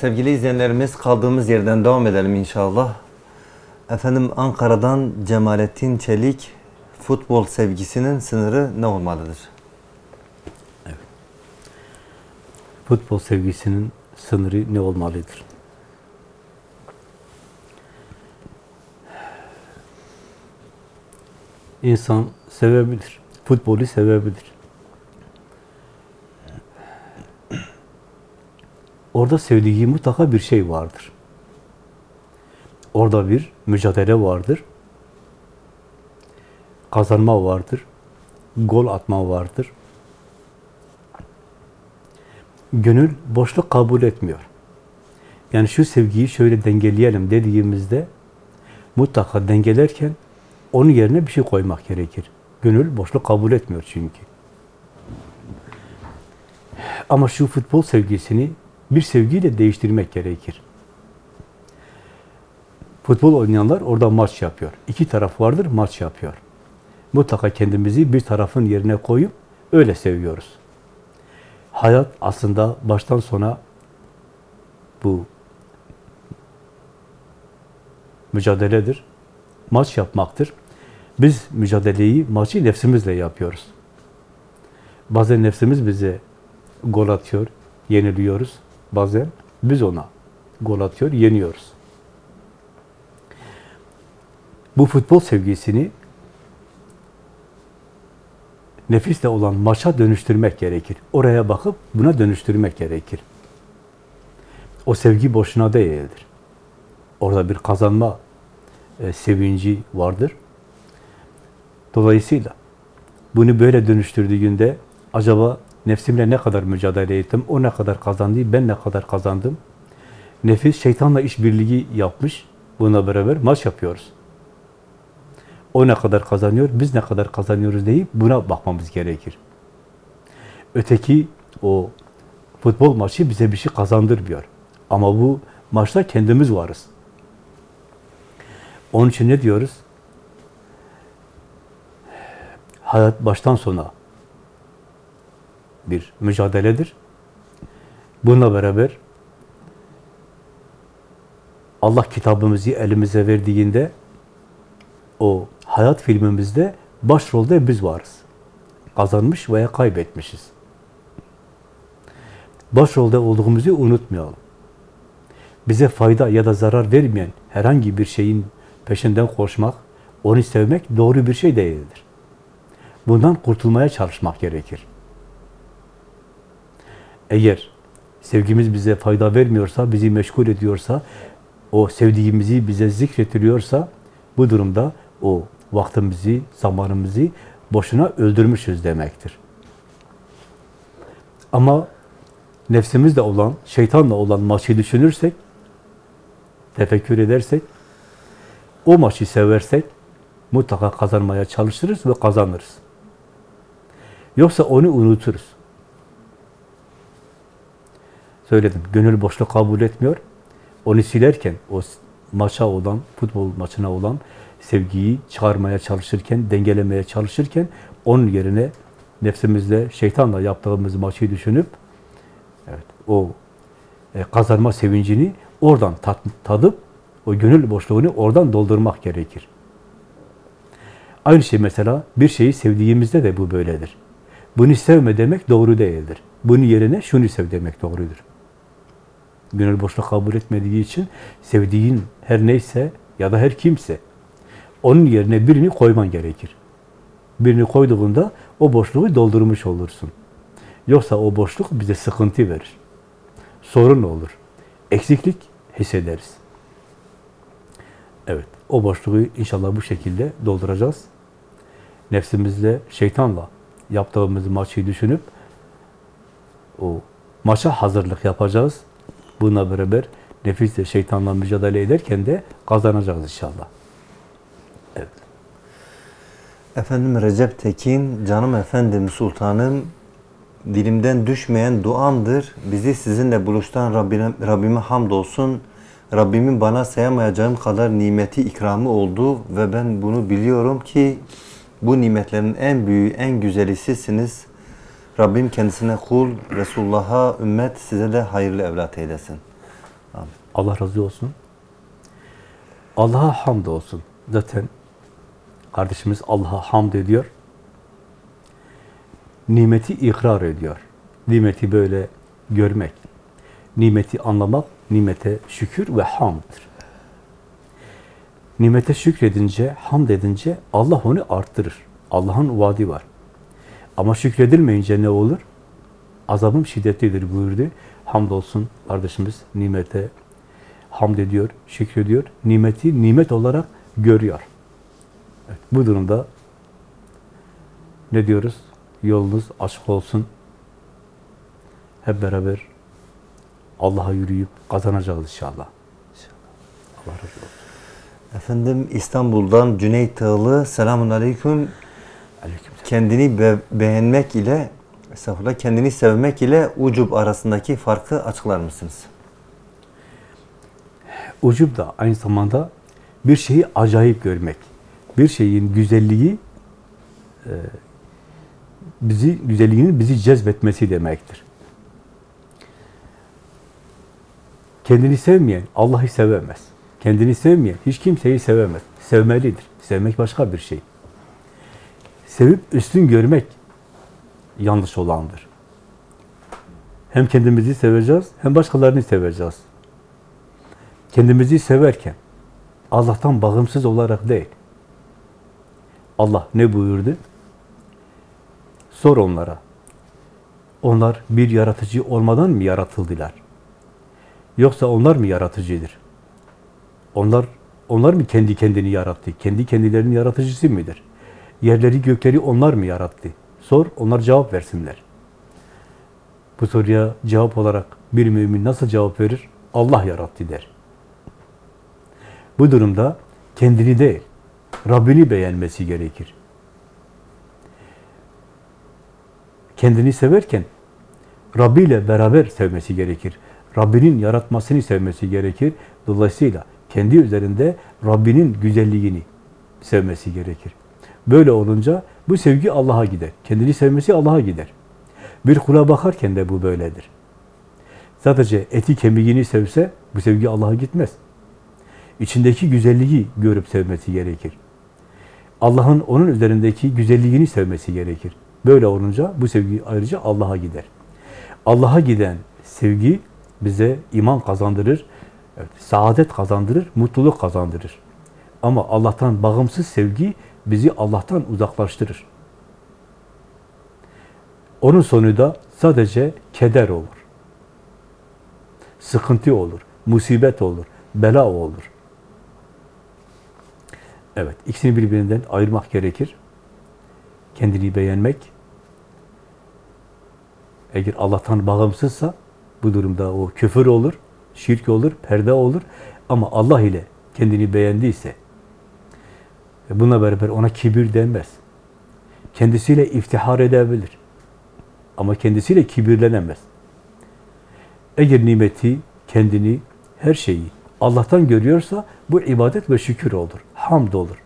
Sevgili izleyenlerimiz kaldığımız yerden devam edelim inşallah. Efendim Ankara'dan Cemalettin Çelik futbol sevgisinin sınırı ne olmalıdır? Futbol sevgisinin sınırı ne olmalıdır? İnsan sevebilir. Futbolu sevebilir. Orada sevdiği mutlaka bir şey vardır. Orada bir mücadele vardır. Kazanma vardır. Gol atma vardır. Gönül boşluk kabul etmiyor. Yani şu sevgiyi şöyle dengeleyelim dediğimizde mutlaka dengelerken onun yerine bir şey koymak gerekir. Gönül boşluk kabul etmiyor çünkü. Ama şu futbol sevgisini bir sevgiyle değiştirmek gerekir. Futbol oynayanlar orada maç yapıyor. İki taraf vardır, maç yapıyor. Mutlaka kendimizi bir tarafın yerine koyup öyle seviyoruz. Hayat aslında baştan sona bu mücadeledir. Maç yapmaktır. Biz mücadeleyi, maçı nefsimizle yapıyoruz. Bazen nefsimiz bize gol atıyor, yeniliyoruz. Bazen biz ona gol atıyor, yeniyoruz. Bu futbol sevgisini nefisle olan maça dönüştürmek gerekir. Oraya bakıp buna dönüştürmek gerekir. O sevgi boşuna değildir. Orada bir kazanma e, sevinci vardır. Dolayısıyla bunu böyle dönüştürdüğünde acaba nefsimle ne kadar mücadele ettim, o ne kadar kazandı, ben ne kadar kazandım? Nefis şeytanla işbirliği yapmış, buna beraber maç yapıyoruz. O ne kadar kazanıyor, biz ne kadar kazanıyoruz deyip buna bakmamız gerekir. Öteki o futbol maçı bize bir şey kazandırmıyor. Ama bu maçta kendimiz varız. Onun için ne diyoruz? Hayat baştan sona bir mücadeledir. Bununla beraber Allah kitabımızı elimize verdiğinde o hayat filmimizde başrolde biz varız. Kazanmış veya kaybetmişiz. Başrolde olduğumuzu unutmayalım. Bize fayda ya da zarar vermeyen herhangi bir şeyin peşinden koşmak, onu sevmek doğru bir şey değildir. Bundan kurtulmaya çalışmak gerekir. Eğer sevgimiz bize fayda vermiyorsa, bizi meşgul ediyorsa, o sevdiğimizi bize zikretiliyorsa, bu durumda o vaktimizi, zamanımızı boşuna öldürmüşüz demektir. Ama nefsimizle olan, şeytanla olan maçı düşünürsek, tefekkür edersek, o maçı seversek, mutlaka kazanmaya çalışırız ve kazanırız. Yoksa onu unuturuz. Söyledim, gönül boşluk kabul etmiyor. Onu silerken, o maça olan, futbol maçına olan sevgiyi çıkarmaya çalışırken, dengelemeye çalışırken, onun yerine nefsimizle, şeytanla yaptığımız maçı düşünüp, evet, o e, kazanma sevincini oradan tat, tadıp, o gönül boşluğunu oradan doldurmak gerekir. Aynı şey mesela bir şeyi sevdiğimizde de bu böyledir. Bunu sevme demek doğru değildir. Bunun yerine şunu sev demek doğrudur. Gönül boşluk kabul etmediği için sevdiğin her neyse ya da her kimse onun yerine birini koyman gerekir. Birini koyduğunda o boşluğu doldurmuş olursun. Yoksa o boşluk bize sıkıntı verir. Sorun olur. Eksiklik hissederiz. Evet, o boşluğu inşallah bu şekilde dolduracağız. Nefsimizle, şeytanla yaptığımız maçı düşünüp o maça hazırlık yapacağız. Buna beraber nefisle, şeytanla mücadele ederken de kazanacağız inşallah. Evet. Efendim Recep Tekin, canım efendim sultanım, dilimden düşmeyen duamdır. Bizi sizinle buluştan Rabbime, Rabbime hamdolsun. Rabbimin bana sayamayacağım kadar nimeti ikramı oldu ve ben bunu biliyorum ki bu nimetlerin en büyüğü, en güzeli sizsiniz. Rabbim kendisine kul, Resulullah'a ümmet, size de hayırlı evlat eylesin. Amin. Allah razı olsun. Allah'a hamd olsun. Zaten kardeşimiz Allah'a hamd ediyor. Nimeti ikrar ediyor. Nimeti böyle görmek, nimeti anlamak, nimete şükür ve hamdır. Nimete şükredince, hamd edince Allah onu arttırır. Allah'ın vaadi var. Ama şükredilmeyince ne olur? Azabım şiddetlidir buyurdu. Hamdolsun kardeşimiz nimete hamd ediyor, şükrediyor. Nimeti nimet olarak görüyor. Evet, bu durumda ne diyoruz? Yolunuz açık olsun. Hep beraber Allah'a yürüyüp kazanacağız inşallah. Allah razı olsun. Efendim İstanbul'dan Cüneyt Tağlı. Selamun Aleyküm. Aleykümselam. Kendini be- beğenmek ile estağfurullah, kendini sevmek ile ucub arasındaki farkı açıklar mısınız? Ucub da aynı zamanda bir şeyi acayip görmek. Bir şeyin güzelliği e, bizi güzelliğinin bizi cezbetmesi demektir. Kendini sevmeyen Allah'ı sevemez. Kendini sevmeyen hiç kimseyi sevemez. Sevmelidir. Sevmek başka bir şey. Sevip üstün görmek yanlış olandır. Hem kendimizi seveceğiz, hem başkalarını seveceğiz. Kendimizi severken Allah'tan bağımsız olarak değil. Allah ne buyurdu? Sor onlara. Onlar bir yaratıcı olmadan mı yaratıldılar? Yoksa onlar mı yaratıcıdır? Onlar onlar mı kendi kendini yarattı? Kendi kendilerinin yaratıcısı mıdır? Yerleri gökleri onlar mı yarattı? Sor, onlar cevap versinler. Bu soruya cevap olarak bir mümin nasıl cevap verir? Allah yarattı der. Bu durumda kendini değil, Rabbini beğenmesi gerekir. Kendini severken Rabbi ile beraber sevmesi gerekir. Rabbinin yaratmasını sevmesi gerekir. Dolayısıyla kendi üzerinde Rabbinin güzelliğini sevmesi gerekir. Böyle olunca bu sevgi Allah'a gider. Kendini sevmesi Allah'a gider. Bir kula bakarken de bu böyledir. Sadece eti kemiğini sevse bu sevgi Allah'a gitmez. İçindeki güzelliği görüp sevmesi gerekir. Allah'ın onun üzerindeki güzelliğini sevmesi gerekir. Böyle olunca bu sevgi ayrıca Allah'a gider. Allah'a giden sevgi bize iman kazandırır, evet, saadet kazandırır, mutluluk kazandırır. Ama Allah'tan bağımsız sevgi bizi Allah'tan uzaklaştırır. Onun sonu da sadece keder olur. Sıkıntı olur, musibet olur, bela olur. Evet, ikisini birbirinden ayırmak gerekir. Kendini beğenmek, eğer Allah'tan bağımsızsa bu durumda o küfür olur, şirk olur, perde olur. Ama Allah ile kendini beğendiyse ve buna beraber ona kibir denmez. Kendisiyle iftihar edebilir. Ama kendisiyle kibirlenemez. Eğer nimeti, kendini, her şeyi Allah'tan görüyorsa bu ibadet ve şükür olur. Hamd olur.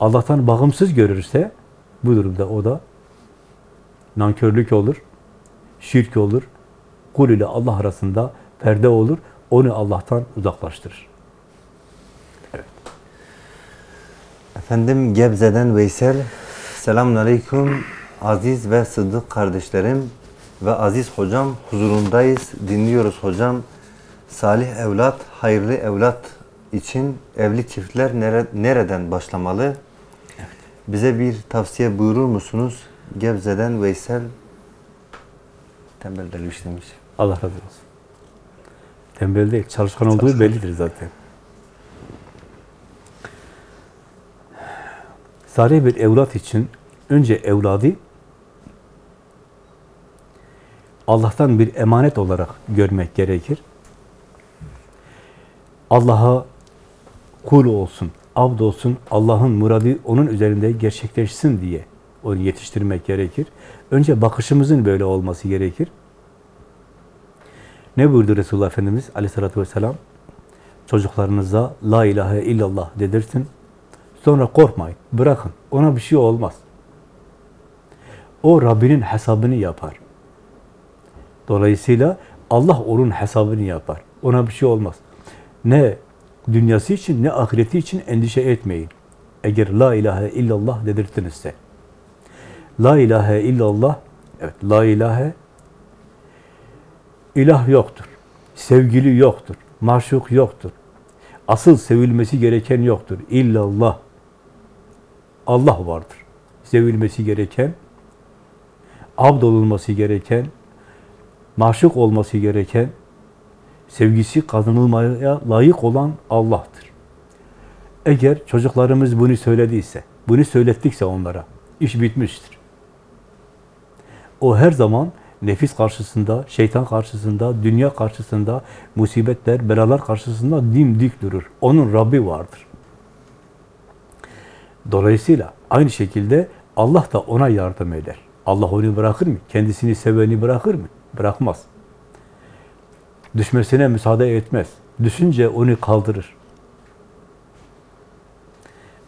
Allah'tan bağımsız görürse bu durumda o da nankörlük olur, şirk olur, kul ile Allah arasında perde olur, onu Allah'tan uzaklaştırır. Efendim Gebze'den Veysel. Selamun Aleyküm. Aziz ve Sıddık kardeşlerim ve aziz hocam huzurundayız. Dinliyoruz hocam. Salih evlat, hayırlı evlat için evli çiftler nere- nereden başlamalı? Bize bir tavsiye buyurur musunuz? Gebze'den Veysel tembel derviş demiş. Allah razı olsun. Tembel değil, çalışkan olduğu bellidir zaten. Salih bir evlat için önce evladı Allah'tan bir emanet olarak görmek gerekir. Allah'a kul olsun, abd olsun, Allah'ın muradı onun üzerinde gerçekleşsin diye onu yetiştirmek gerekir. Önce bakışımızın böyle olması gerekir. Ne buyurdu Resulullah Efendimiz aleyhissalatü vesselam? Çocuklarınıza la ilahe illallah dedirsin. Sonra korkmayın, bırakın. Ona bir şey olmaz. O Rabbinin hesabını yapar. Dolayısıyla Allah onun hesabını yapar. Ona bir şey olmaz. Ne dünyası için ne ahireti için endişe etmeyin. Eğer la ilahe illallah dedirtinizse. La ilahe illallah, evet la ilahe ilah yoktur. Sevgili yoktur. Maşuk yoktur. Asıl sevilmesi gereken yoktur. İllallah. Allah vardır. Sevilmesi gereken, abd olunması gereken, maşuk olması gereken, sevgisi kazanılmaya layık olan Allah'tır. Eğer çocuklarımız bunu söylediyse, bunu söylettikse onlara, iş bitmiştir. O her zaman nefis karşısında, şeytan karşısında, dünya karşısında, musibetler, belalar karşısında dimdik durur. Onun Rabbi vardır. Dolayısıyla aynı şekilde Allah da ona yardım eder. Allah onu bırakır mı? Kendisini seveni bırakır mı? Bırakmaz. Düşmesine müsaade etmez. Düşünce onu kaldırır.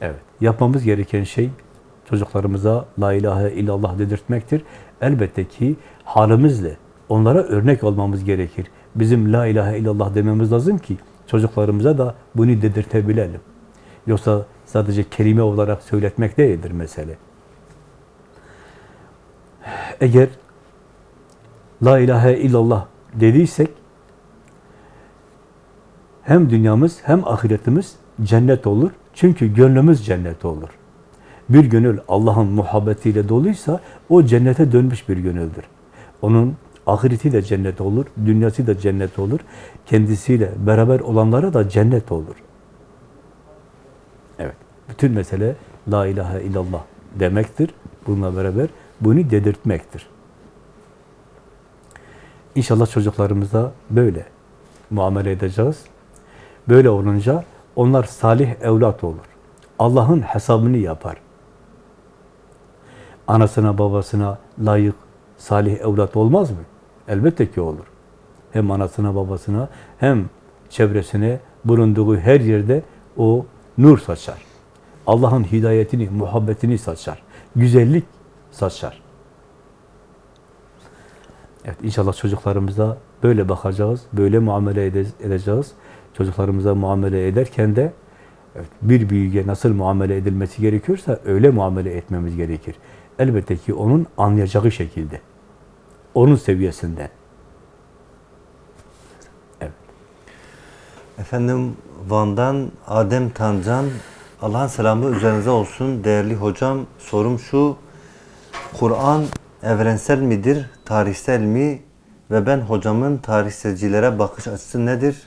Evet, yapmamız gereken şey çocuklarımıza la ilahe illallah dedirtmektir. Elbette ki halimizle onlara örnek olmamız gerekir. Bizim la ilahe illallah dememiz lazım ki çocuklarımıza da bunu dedirtebilelim. Yoksa sadece kelime olarak söyletmek değildir mesele. Eğer la ilahe illallah dediysek hem dünyamız hem ahiretimiz cennet olur. Çünkü gönlümüz cennet olur. Bir gönül Allah'ın muhabbetiyle doluysa o cennete dönmüş bir gönüldür. Onun ahireti de cennet olur, dünyası da cennet olur. Kendisiyle beraber olanlara da cennet olur. Bütün mesele la ilahe illallah demektir. Bununla beraber bunu dedirtmektir. İnşallah çocuklarımıza böyle muamele edeceğiz. Böyle olunca onlar salih evlat olur. Allah'ın hesabını yapar. Anasına babasına layık, salih evlat olmaz mı? Elbette ki olur. Hem anasına babasına hem çevresine bulunduğu her yerde o nur saçar. Allah'ın hidayetini, muhabbetini saçar. Güzellik saçar. Evet, inşallah çocuklarımıza böyle bakacağız, böyle muamele ede- edeceğiz. Çocuklarımıza muamele ederken de evet, bir büyüğe nasıl muamele edilmesi gerekiyorsa öyle muamele etmemiz gerekir. Elbette ki onun anlayacağı şekilde. Onun seviyesinden. Evet. Efendim Van'dan Adem Tancan Allah'ın selamı üzerinize olsun değerli hocam. Sorum şu. Kur'an evrensel midir, tarihsel mi? Ve ben hocamın tarihselcilere bakış açısı nedir?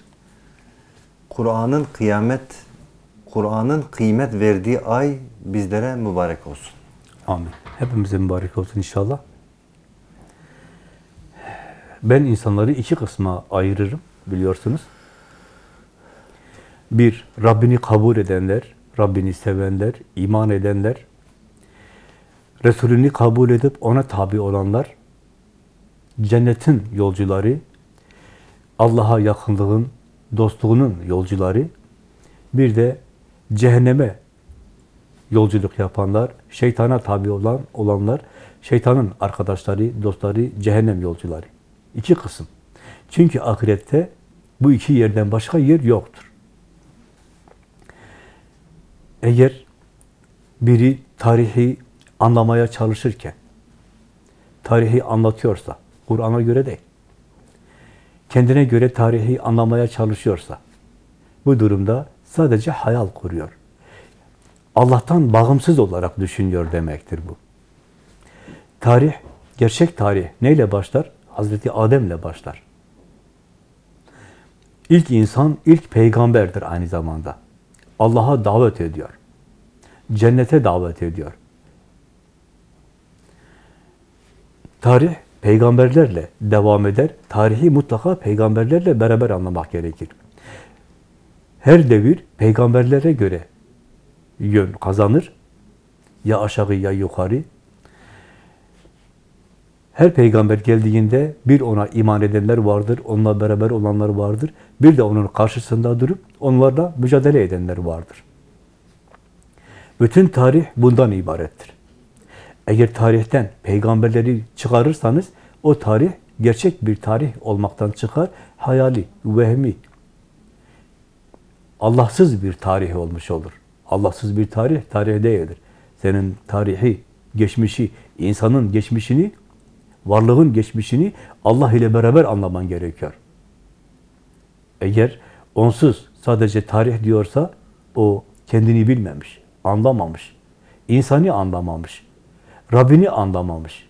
Kur'an'ın kıyamet Kur'an'ın kıymet verdiği ay bizlere mübarek olsun. Amin. Hepimize mübarek olsun inşallah. Ben insanları iki kısma ayırırım biliyorsunuz. Bir, Rabbini kabul edenler, Rabbini sevenler, iman edenler, Resulünü kabul edip ona tabi olanlar, cennetin yolcuları, Allah'a yakınlığın, dostluğunun yolcuları, bir de cehenneme yolculuk yapanlar, şeytana tabi olan olanlar, şeytanın arkadaşları, dostları, cehennem yolcuları. İki kısım. Çünkü ahirette bu iki yerden başka yer yoktur. Eğer biri tarihi anlamaya çalışırken, tarihi anlatıyorsa, Kur'an'a göre değil, kendine göre tarihi anlamaya çalışıyorsa, bu durumda sadece hayal kuruyor. Allah'tan bağımsız olarak düşünüyor demektir bu. Tarih, gerçek tarih neyle başlar? Hazreti Adem'le başlar. İlk insan, ilk peygamberdir aynı zamanda. Allah'a davet ediyor. Cennete davet ediyor. Tarih, peygamberlerle devam eder. Tarihi mutlaka peygamberlerle beraber anlamak gerekir. Her devir peygamberlere göre yön kazanır. Ya aşağı ya yukarı. Her peygamber geldiğinde bir ona iman edenler vardır, onunla beraber olanlar vardır. Bir de onun karşısında durup onlarla mücadele edenler vardır. Bütün tarih bundan ibarettir. Eğer tarihten peygamberleri çıkarırsanız o tarih gerçek bir tarih olmaktan çıkar, hayali, vehmi, Allahsız bir tarih olmuş olur. Allahsız bir tarih, tarih değildir. Senin tarihi, geçmişi, insanın geçmişini, varlığın geçmişini Allah ile beraber anlaman gerekiyor. Eğer onsuz sadece tarih diyorsa o kendini bilmemiş, anlamamış, insani anlamamış, Rabbini anlamamış.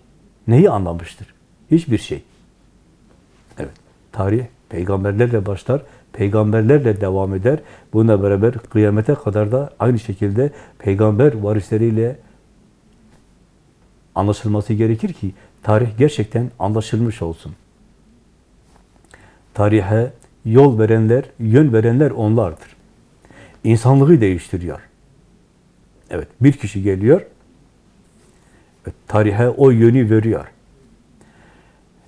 Neyi anlamıştır? Hiçbir şey. Evet, tarih peygamberlerle başlar, peygamberlerle devam eder. Bununla beraber kıyamete kadar da aynı şekilde peygamber varisleriyle anlaşılması gerekir ki tarih gerçekten anlaşılmış olsun. Tarihe yol verenler, yön verenler onlardır. İnsanlığı değiştiriyor. Evet, bir kişi geliyor, tarihe o yönü veriyor.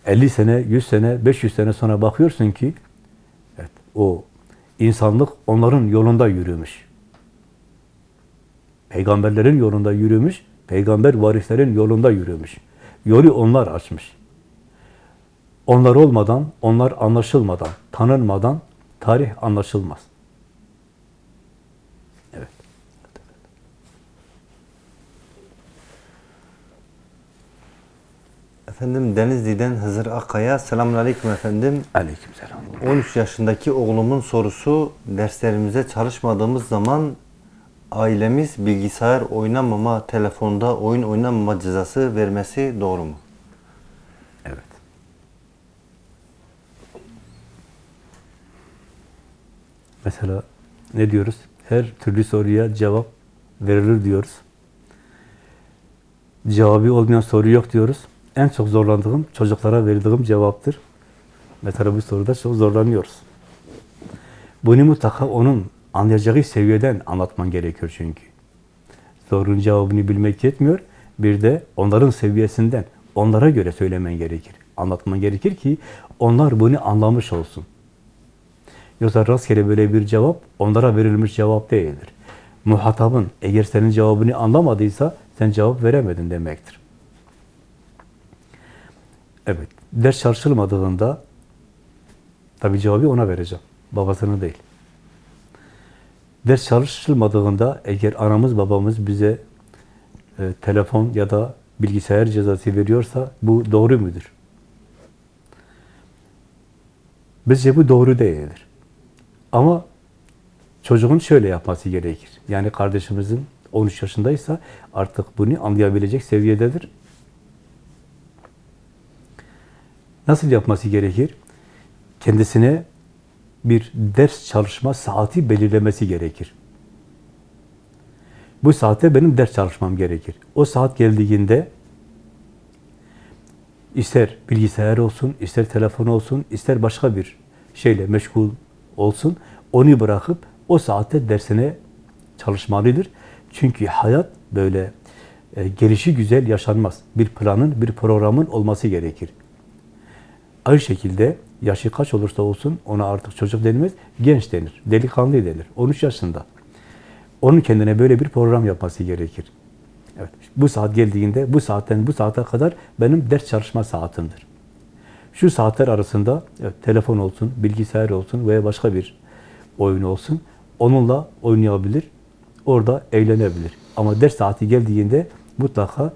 50 sene, 100 sene, 500 sene sonra bakıyorsun ki evet, o insanlık onların yolunda yürümüş. Peygamberlerin yolunda yürümüş, peygamber varislerin yolunda yürümüş. Yolu onlar açmış. Onlar olmadan, onlar anlaşılmadan, tanınmadan tarih anlaşılmaz. Evet. Efendim Denizli'den Hızır Akkaya. Selamünaleyküm efendim. Aleykümselam. 13 yaşındaki oğlumun sorusu derslerimize çalışmadığımız zaman ailemiz bilgisayar oynamama, telefonda oyun oynamama cezası vermesi doğru mu? Evet. Mesela ne diyoruz? Her türlü soruya cevap verilir diyoruz. Cevabı olmayan soru yok diyoruz. En çok zorlandığım çocuklara verdiğim cevaptır. Mesela bu soruda çok zorlanıyoruz. Bunu mutlaka onun anlayacağı seviyeden anlatman gerekiyor çünkü. Sorunun cevabını bilmek yetmiyor. Bir de onların seviyesinden, onlara göre söylemen gerekir. Anlatman gerekir ki onlar bunu anlamış olsun. Yoksa rastgele böyle bir cevap onlara verilmiş cevap değildir. Muhatabın eğer senin cevabını anlamadıysa sen cevap veremedin demektir. Evet, ders çalışılmadığında tabi cevabı ona vereceğim. Babasını değil. Ders çalışılmadığında eğer anamız babamız bize e, telefon ya da bilgisayar cezası veriyorsa bu doğru mudur? Bizce bu doğru değildir. Ama çocuğun şöyle yapması gerekir. Yani kardeşimizin 13 yaşındaysa artık bunu anlayabilecek seviyededir. Nasıl yapması gerekir? Kendisine bir ders çalışma saati belirlemesi gerekir. Bu saatte benim ders çalışmam gerekir. O saat geldiğinde ister bilgisayar olsun, ister telefon olsun, ister başka bir şeyle meşgul olsun, onu bırakıp o saatte dersine çalışmalıdır. Çünkü hayat böyle e, gelişi güzel yaşanmaz. Bir planın, bir programın olması gerekir. Aynı şekilde yaşı kaç olursa olsun ona artık çocuk denmez, genç denir, delikanlı denir. 13 yaşında. Onun kendine böyle bir program yapması gerekir. Evet, bu saat geldiğinde bu saatten bu saate kadar benim ders çalışma saatimdir. Şu saatler arasında evet, telefon olsun, bilgisayar olsun veya başka bir oyun olsun. Onunla oynayabilir, orada eğlenebilir. Ama ders saati geldiğinde mutlaka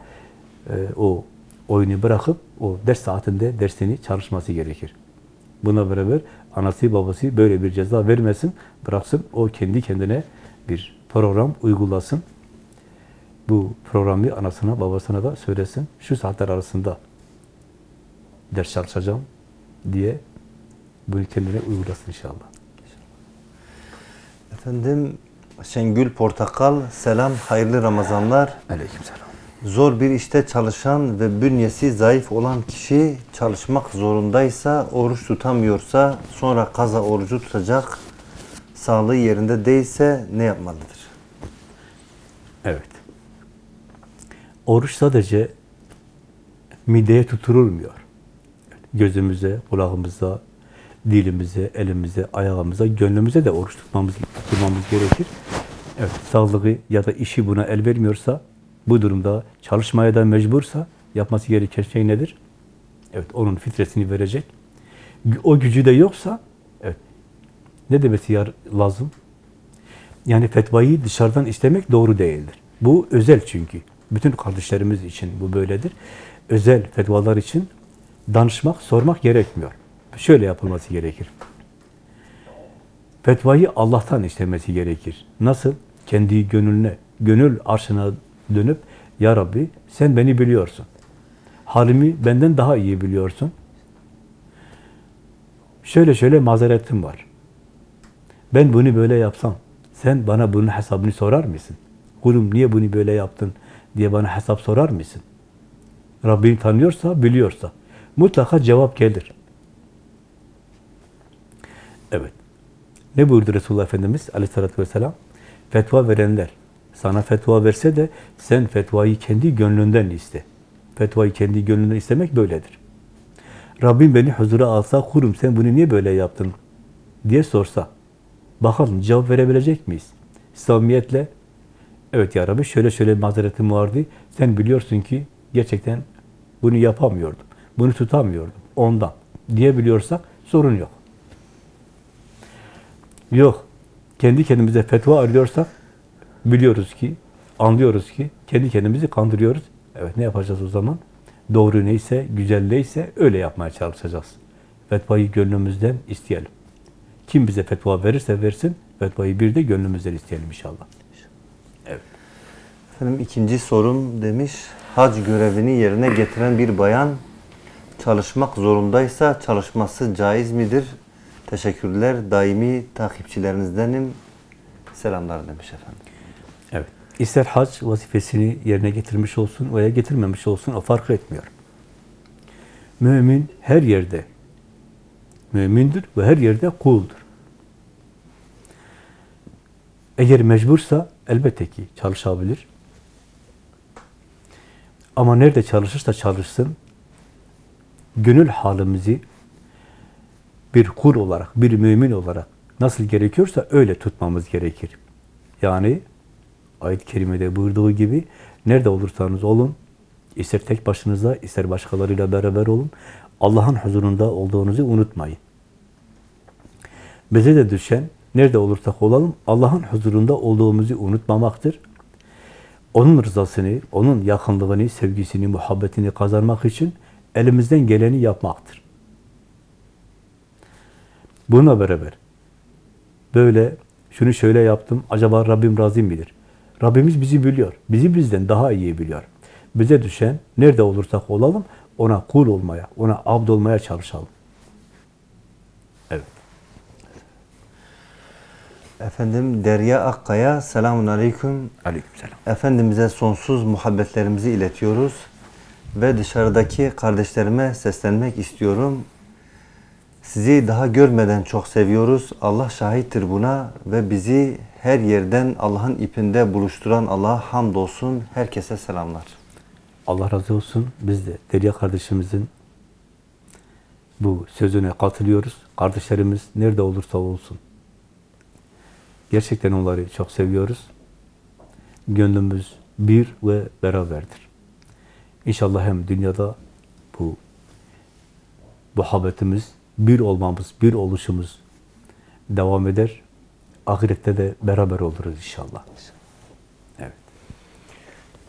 e, o oyunu bırakıp o ders saatinde dersini çalışması gerekir. Buna beraber anası babası böyle bir ceza vermesin, bıraksın o kendi kendine bir program uygulasın. Bu programı anasına babasına da söylesin. Şu saatler arasında ders çalışacağım diye bunu kendine uygulasın inşallah. Efendim Şengül Portakal, selam, hayırlı Ramazanlar. Aleykümselam. Zor bir işte çalışan ve bünyesi zayıf olan kişi çalışmak zorundaysa, oruç tutamıyorsa sonra kaza orucu tutacak, sağlığı yerinde değilse ne yapmalıdır? Evet. Oruç sadece mideye tutulmuyor. Gözümüze, kulağımıza, dilimize, elimize, ayağımıza, gönlümüze de oruç tutmamız, tutmamız gerekir. Evet, sağlığı ya da işi buna el vermiyorsa, bu durumda çalışmaya da mecbursa yapması gereken şey nedir? Evet, onun fitresini verecek. O gücü de yoksa, evet, ne demesi lazım? Yani fetvayı dışarıdan istemek doğru değildir. Bu özel çünkü. Bütün kardeşlerimiz için bu böyledir. Özel fetvalar için danışmak, sormak gerekmiyor. Şöyle yapılması gerekir. Fetvayı Allah'tan istemesi gerekir. Nasıl? Kendi gönlüne, gönül arşına dönüp, Ya Rabbi sen beni biliyorsun. Halimi benden daha iyi biliyorsun. Şöyle şöyle mazeretim var. Ben bunu böyle yapsam, sen bana bunun hesabını sorar mısın? Kulum niye bunu böyle yaptın diye bana hesap sorar mısın? Rabbini tanıyorsa, biliyorsa mutlaka cevap gelir. Evet. Ne buyurdu Resulullah Efendimiz aleyhissalatü vesselam? Fetva verenler sana fetva verse de sen fetvayı kendi gönlünden iste. Fetvayı kendi gönlünden istemek böyledir. Rabbim beni huzura alsa, kurum sen bunu niye böyle yaptın diye sorsa, bakalım cevap verebilecek miyiz? Samimiyetle, evet ya Rabbi şöyle şöyle mazeretim vardı, sen biliyorsun ki gerçekten bunu yapamıyordum, bunu tutamıyordum ondan diyebiliyorsak sorun yok. Yok, kendi kendimize fetva arıyorsak biliyoruz ki, anlıyoruz ki kendi kendimizi kandırıyoruz. Evet ne yapacağız o zaman? Doğru neyse, güzel neyse öyle yapmaya çalışacağız. Fetvayı gönlümüzden isteyelim. Kim bize fetva verirse versin, fetvayı bir de gönlümüzden isteyelim inşallah. Evet. Efendim ikinci sorum demiş, hac görevini yerine getiren bir bayan çalışmak zorundaysa çalışması caiz midir? Teşekkürler, daimi takipçilerinizdenim. Selamlar demiş efendim. İster hac vazifesini yerine getirmiş olsun veya getirmemiş olsun o fark etmiyor. Mümin her yerde mümindir ve her yerde kuldur. Eğer mecbursa elbette ki çalışabilir. Ama nerede çalışırsa çalışsın, gönül halimizi bir kul olarak, bir mümin olarak nasıl gerekiyorsa öyle tutmamız gerekir. Yani ayet-i kerimede buyurduğu gibi nerede olursanız olun, ister tek başınıza, ister başkalarıyla beraber olun, Allah'ın huzurunda olduğunuzu unutmayın. Bize de düşen, nerede olursak olalım, Allah'ın huzurunda olduğumuzu unutmamaktır. Onun rızasını, onun yakınlığını, sevgisini, muhabbetini kazanmak için elimizden geleni yapmaktır. Bununla beraber böyle şunu şöyle yaptım, acaba Rabbim razı mıdır? Rabbimiz bizi biliyor, bizi bizden daha iyi biliyor. Bize düşen nerede olursak olalım, ona kul olmaya, ona abd olmaya çalışalım. Evet. Efendim Derya Akkaya, selamun aleyküm. Aleykümselam. Efendimiz'e sonsuz muhabbetlerimizi iletiyoruz. Ve dışarıdaki kardeşlerime seslenmek istiyorum. Sizi daha görmeden çok seviyoruz. Allah şahittir buna ve bizi her yerden Allah'ın ipinde buluşturan Allah'a hamdolsun. Herkese selamlar. Allah razı olsun. Biz de Derya kardeşimizin bu sözüne katılıyoruz. Kardeşlerimiz nerede olursa olsun. Gerçekten onları çok seviyoruz. Gönlümüz bir ve beraberdir. İnşallah hem dünyada bu muhabbetimiz, bir olmamız, bir oluşumuz devam eder. Ahirette de beraber oluruz inşallah. Evet.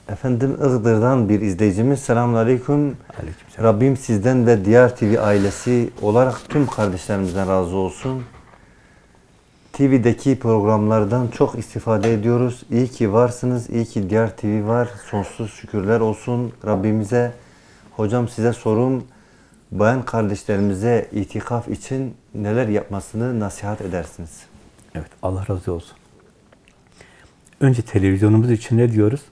Efendim Iğdır'dan bir izleyicimiz. Selamun aleyküm. Aleykümselam. Rabbim sizden ve Diyar TV ailesi olarak tüm kardeşlerimizden razı olsun. TV'deki programlardan çok istifade ediyoruz. İyi ki varsınız, iyi ki Diyar TV var. Sonsuz şükürler olsun Rabbimize. Hocam size sorum, bayan kardeşlerimize itikaf için neler yapmasını nasihat edersiniz? Evet, Allah razı olsun. Önce televizyonumuz için ne diyoruz?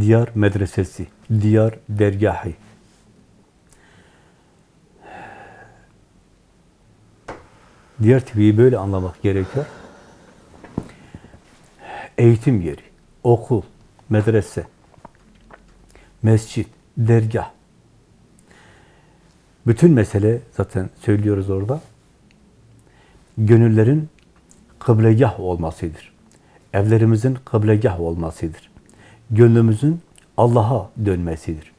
Diyar medresesi, diyar dergahı. Diyar TV'yi böyle anlamak gerekiyor. Eğitim yeri, okul, medrese, mescit, dergah. Bütün mesele zaten söylüyoruz orada gönüllerin kıblegah olmasıdır. Evlerimizin kıblegah olmasıdır. Gönlümüzün Allah'a dönmesidir.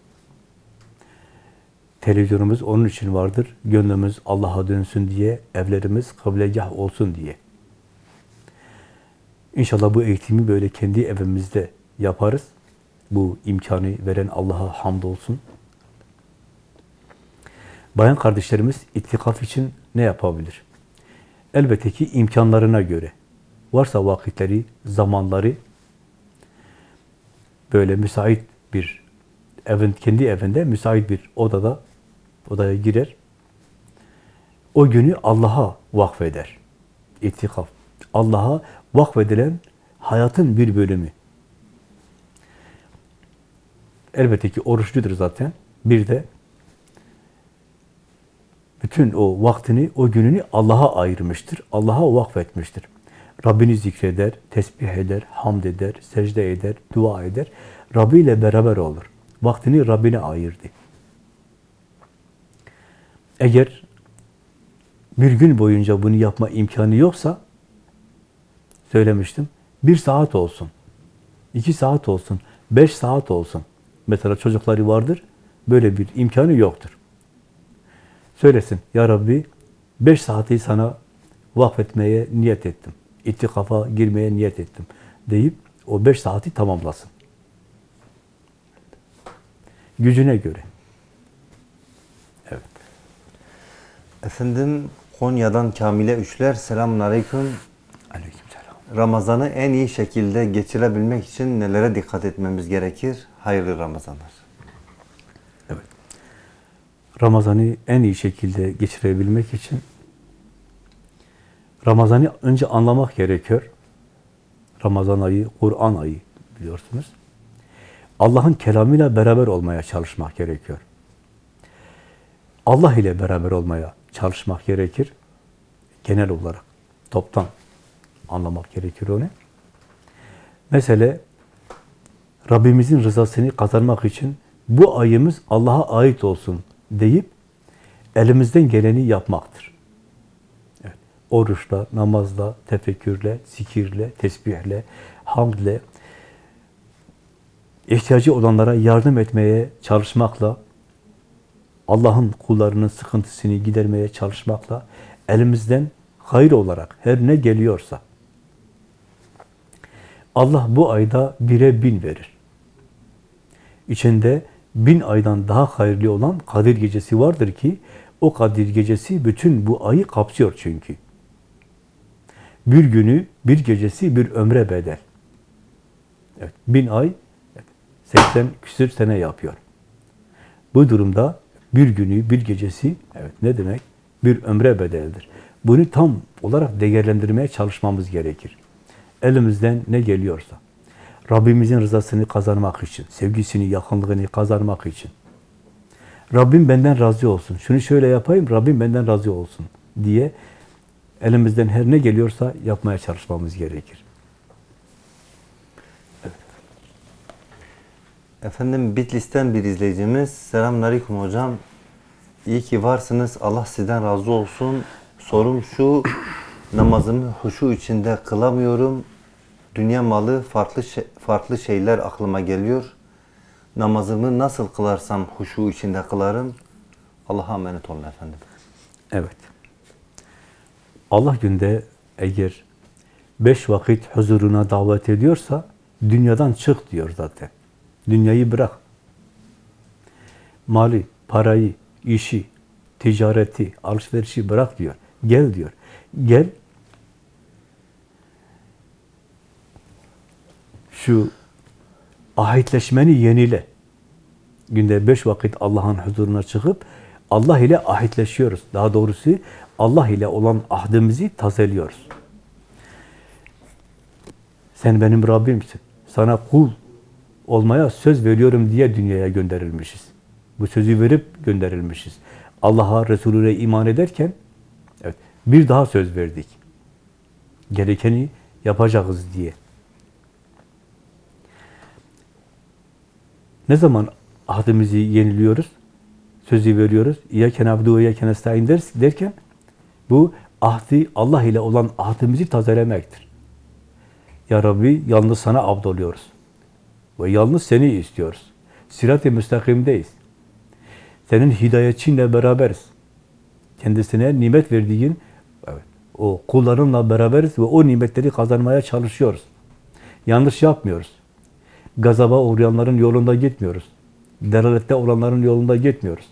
Televizyonumuz onun için vardır. Gönlümüz Allah'a dönsün diye, evlerimiz kıblegah olsun diye. İnşallah bu eğitimi böyle kendi evimizde yaparız. Bu imkanı veren Allah'a hamdolsun. Bayan kardeşlerimiz itikaf için ne yapabilir? Elbette ki imkanlarına göre. Varsa vakitleri, zamanları böyle müsait bir evin kendi evinde müsait bir odada odaya girer. O günü Allah'a vakfeder. İtikaf. Allah'a vakfedilen hayatın bir bölümü. Elbette ki oruçludur zaten. Bir de bütün o vaktini, o gününü Allah'a ayırmıştır. Allah'a vakfetmiştir. Rabbini zikreder, tesbih eder, hamd eder, secde eder, dua eder. Rabbi ile beraber olur. Vaktini Rabbine ayırdı. Eğer bir gün boyunca bunu yapma imkanı yoksa, söylemiştim, bir saat olsun, iki saat olsun, beş saat olsun. Mesela çocukları vardır, böyle bir imkanı yoktur. Söylesin, Ya Rabbi, beş saati sana vakfetmeye niyet ettim. İttikafa girmeye niyet ettim deyip o beş saati tamamlasın. Gücüne göre. Evet. Efendim Konya'dan Kamile Üçler selamun aleyküm. Aleykümselam. Ramazan'ı en iyi şekilde geçirebilmek için nelere dikkat etmemiz gerekir? Hayırlı Ramazanlar. Ramazan'ı en iyi şekilde geçirebilmek için Ramazan'ı önce anlamak gerekiyor. Ramazan ayı, Kur'an ayı biliyorsunuz. Allah'ın kelamıyla beraber olmaya çalışmak gerekiyor. Allah ile beraber olmaya çalışmak gerekir. Genel olarak, toptan anlamak gerekir onu. Mesele Rabbimizin rızasını kazanmak için bu ayımız Allah'a ait olsun deyip elimizden geleni yapmaktır. Evet. Oruçla, namazla, tefekkürle, zikirle, tesbihle, hamdle, ihtiyacı olanlara yardım etmeye çalışmakla, Allah'ın kullarının sıkıntısını gidermeye çalışmakla, elimizden hayır olarak her ne geliyorsa, Allah bu ayda bire bin verir. İçinde bin aydan daha hayırlı olan Kadir Gecesi vardır ki, o Kadir Gecesi bütün bu ayı kapsıyor çünkü. Bir günü, bir gecesi bir ömre bedel. Evet, bin ay 80 küsür sene yapıyor. Bu durumda bir günü, bir gecesi evet ne demek? Bir ömre bedeldir. Bunu tam olarak değerlendirmeye çalışmamız gerekir. Elimizden ne geliyorsa. Rabbimizin rızasını kazanmak için, sevgisini, yakınlığını kazanmak için. Rabbim benden razı olsun. Şunu şöyle yapayım, Rabbim benden razı olsun diye elimizden her ne geliyorsa yapmaya çalışmamız gerekir. Efendim Bitlis'ten bir izleyicimiz. Selamünaleyküm hocam. İyi ki varsınız. Allah sizden razı olsun. Sorum şu. Namazımı huşu içinde kılamıyorum. Dünya malı farklı şey- farklı şeyler aklıma geliyor. Namazımı nasıl kılarsam huşu içinde kılarım. Allah'a emanet olun efendim. Evet. Allah günde eğer beş vakit huzuruna davet ediyorsa dünyadan çık diyor zaten. Dünyayı bırak. Mali, parayı, işi, ticareti, alışverişi bırak diyor. Gel diyor. Gel. Şu ahitleşmeni yenile. Günde beş vakit Allah'ın huzuruna çıkıp Allah ile ahitleşiyoruz. Daha doğrusu Allah ile olan ahdimizi tazeliyoruz. Sen benim Rabbimsin. Sana kul olmaya söz veriyorum diye dünyaya gönderilmişiz. Bu sözü verip gönderilmişiz. Allah'a, Resulüne iman ederken evet, bir daha söz verdik. Gerekeni yapacağız diye. Ne zaman ahdimizi yeniliyoruz? Sözü veriyoruz. İyyâke na'budu ve nestaîn ders- derken bu ahdi Allah ile olan ahdimizi tazelemektir. Ya Rabbi yalnız sana abd oluyoruz. Ve yalnız seni istiyoruz. Sirat-i müstakimdeyiz. Senin hidayetçinle beraberiz. Kendisine nimet verdiğin evet, o kullarınla beraberiz ve o nimetleri kazanmaya çalışıyoruz. Yanlış yapmıyoruz. Gazaba uğrayanların yolunda gitmiyoruz. Delalette olanların yolunda gitmiyoruz.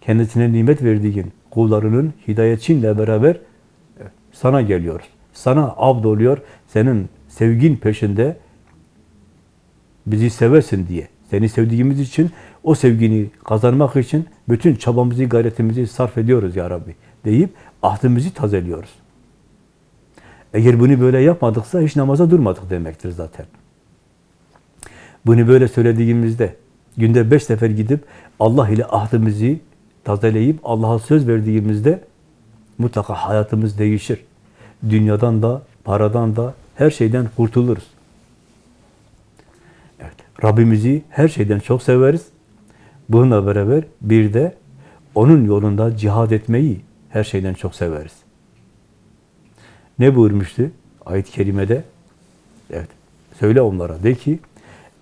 Kendisine nimet verdiğin kullarının hidayetçinle beraber sana geliyoruz. Sana abd oluyor. Senin sevgin peşinde bizi seversin diye. Seni sevdiğimiz için o sevgini kazanmak için bütün çabamızı, gayretimizi sarf ediyoruz ya Rabbi deyip ahdimizi tazeliyoruz. Eğer bunu böyle yapmadıksa hiç namaza durmadık demektir zaten. Bunu böyle söylediğimizde günde beş sefer gidip Allah ile ahdimizi tazeleyip Allah'a söz verdiğimizde mutlaka hayatımız değişir. Dünyadan da, paradan da, her şeyden kurtuluruz. Evet, Rabbimizi her şeyden çok severiz. Bununla beraber bir de onun yolunda cihad etmeyi her şeyden çok severiz. Ne buyurmuştu ayet-i kerimede? Evet, söyle onlara de ki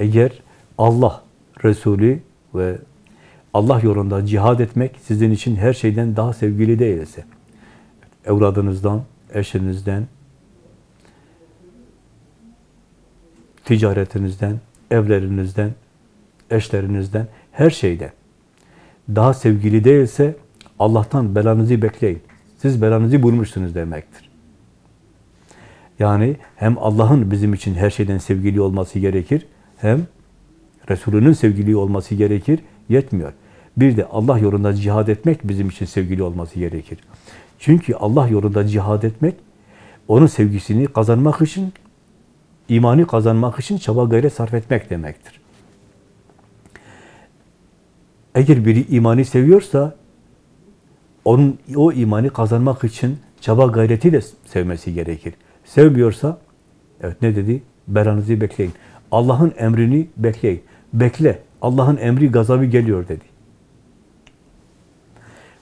eğer Allah, Resulü ve Allah yolunda cihad etmek sizin için her şeyden daha sevgili değilse, evladınızdan, eşinizden, ticaretinizden, evlerinizden, eşlerinizden, her şeyden daha sevgili değilse Allah'tan belanızı bekleyin. Siz belanızı bulmuşsunuz demektir. Yani hem Allah'ın bizim için her şeyden sevgili olması gerekir, hem Resulünün sevgili olması gerekir, yetmiyor. Bir de Allah yolunda cihad etmek bizim için sevgili olması gerekir. Çünkü Allah yolunda cihad etmek, onun sevgisini kazanmak için, imanı kazanmak için çaba gayret sarf etmek demektir. Eğer biri imanı seviyorsa, onun o imanı kazanmak için çaba gayreti de sevmesi gerekir. Sevmiyorsa, evet ne dedi? Belanızı bekleyin. Allah'ın emrini bekleyin. Bekle. Allah'ın emri gazabı geliyor dedi.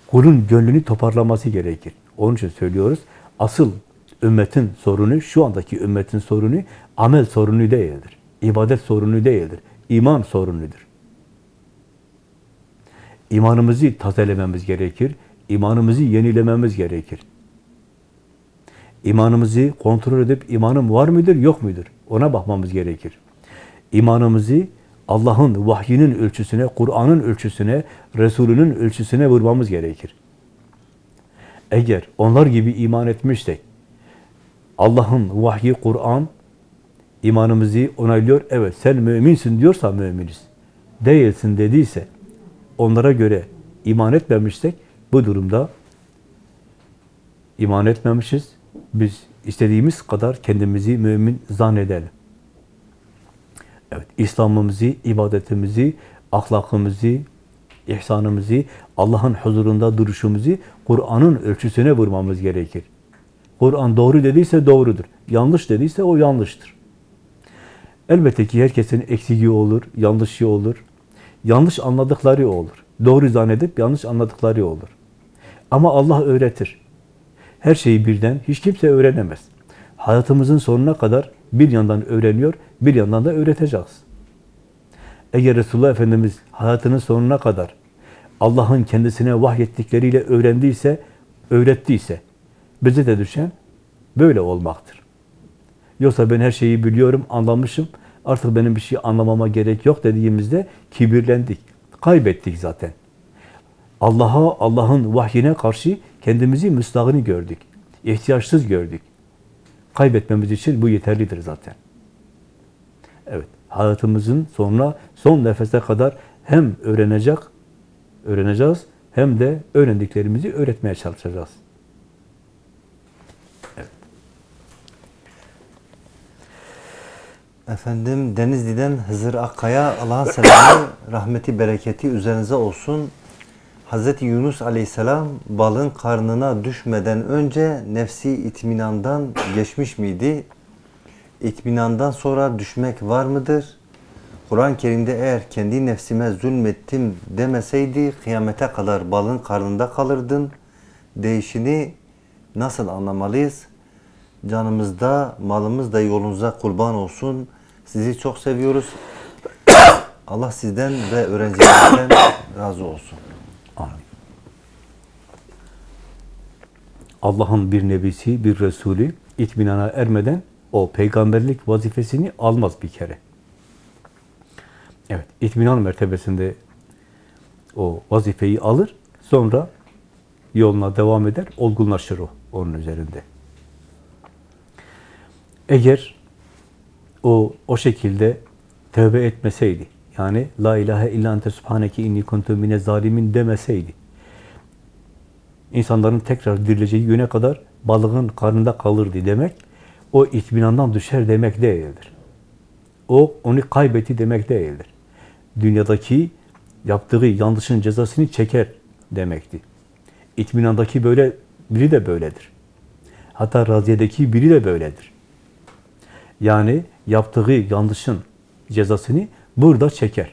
Kulun gönlünü toparlaması gerekir. Onun için söylüyoruz. Asıl ümmetin sorunu, şu andaki ümmetin sorunu amel sorunu değildir. İbadet sorunu değildir. İman sorunudur. İmanımızı tazelememiz gerekir. İmanımızı yenilememiz gerekir. İmanımızı kontrol edip imanım var mıdır, yok mudur? Ona bakmamız gerekir. İmanımızı Allah'ın vahyinin ölçüsüne, Kur'an'ın ölçüsüne, Resulünün ölçüsüne vurmamız gerekir. Eğer onlar gibi iman etmişsek, Allah'ın vahyi, Kur'an imanımızı onaylıyor. Evet sen müminsin diyorsa müminiz. Değilsin dediyse, onlara göre iman etmemişsek, bu durumda iman etmemişiz. Biz istediğimiz kadar kendimizi mümin zannedelim. Evet, İslam'ımızı, ibadetimizi, ahlakımızı, ihsanımızı, Allah'ın huzurunda duruşumuzu Kur'an'ın ölçüsüne vurmamız gerekir. Kur'an doğru dediyse doğrudur. Yanlış dediyse o yanlıştır. Elbette ki herkesin eksiği olur, yanlışı olur. Yanlış anladıkları olur. Doğru zannedip yanlış anladıkları olur. Ama Allah öğretir. Her şeyi birden hiç kimse öğrenemez. Hayatımızın sonuna kadar bir yandan öğreniyor, bir yandan da öğreteceğiz. Eğer Resulullah Efendimiz hayatının sonuna kadar Allah'ın kendisine vahyettikleriyle öğrendiyse, öğrettiyse, bize de düşen böyle olmaktır. Yoksa ben her şeyi biliyorum, anlamışım, artık benim bir şey anlamama gerek yok dediğimizde kibirlendik, kaybettik zaten. Allah'a, Allah'ın vahyine karşı kendimizi müstahını gördük, ihtiyaçsız gördük. Kaybetmemiz için bu yeterlidir zaten. Evet, hayatımızın sonuna, son nefese kadar hem öğrenecek, öğreneceğiz, hem de öğrendiklerimizi öğretmeye çalışacağız. Efendim Denizli'den Hızır Akkaya Allah'ın selamı, rahmeti, bereketi üzerinize olsun. Hz. Yunus Aleyhisselam balın karnına düşmeden önce nefsi itminandan geçmiş miydi? İtminandan sonra düşmek var mıdır? Kur'an-ı Kerim'de eğer kendi nefsime zulmettim demeseydi kıyamete kadar balın karnında kalırdın. Değişini nasıl anlamalıyız? Canımızda, malımız da yolunuza kurban olsun. Sizi çok seviyoruz. Allah sizden ve öğrencilerinizden razı olsun. Amin. Allah'ın bir nebisi, bir Resulü itminana ermeden o peygamberlik vazifesini almaz bir kere. Evet, itminan mertebesinde o vazifeyi alır, sonra yoluna devam eder, olgunlaşır o onun üzerinde. Eğer o o şekilde tövbe etmeseydi, yani la ilahe illa ente subhaneke inni kuntu mine zalimin demeseydi, insanların tekrar dirileceği güne kadar balığın karnında kalırdı demek, o itminandan düşer demek değildir. O onu kaybetti demek değildir. Dünyadaki yaptığı yanlışın cezasını çeker demekti. İtminandaki böyle biri de böyledir. Hatta raziyedeki biri de böyledir. Yani yaptığı yanlışın cezasını burada çeker.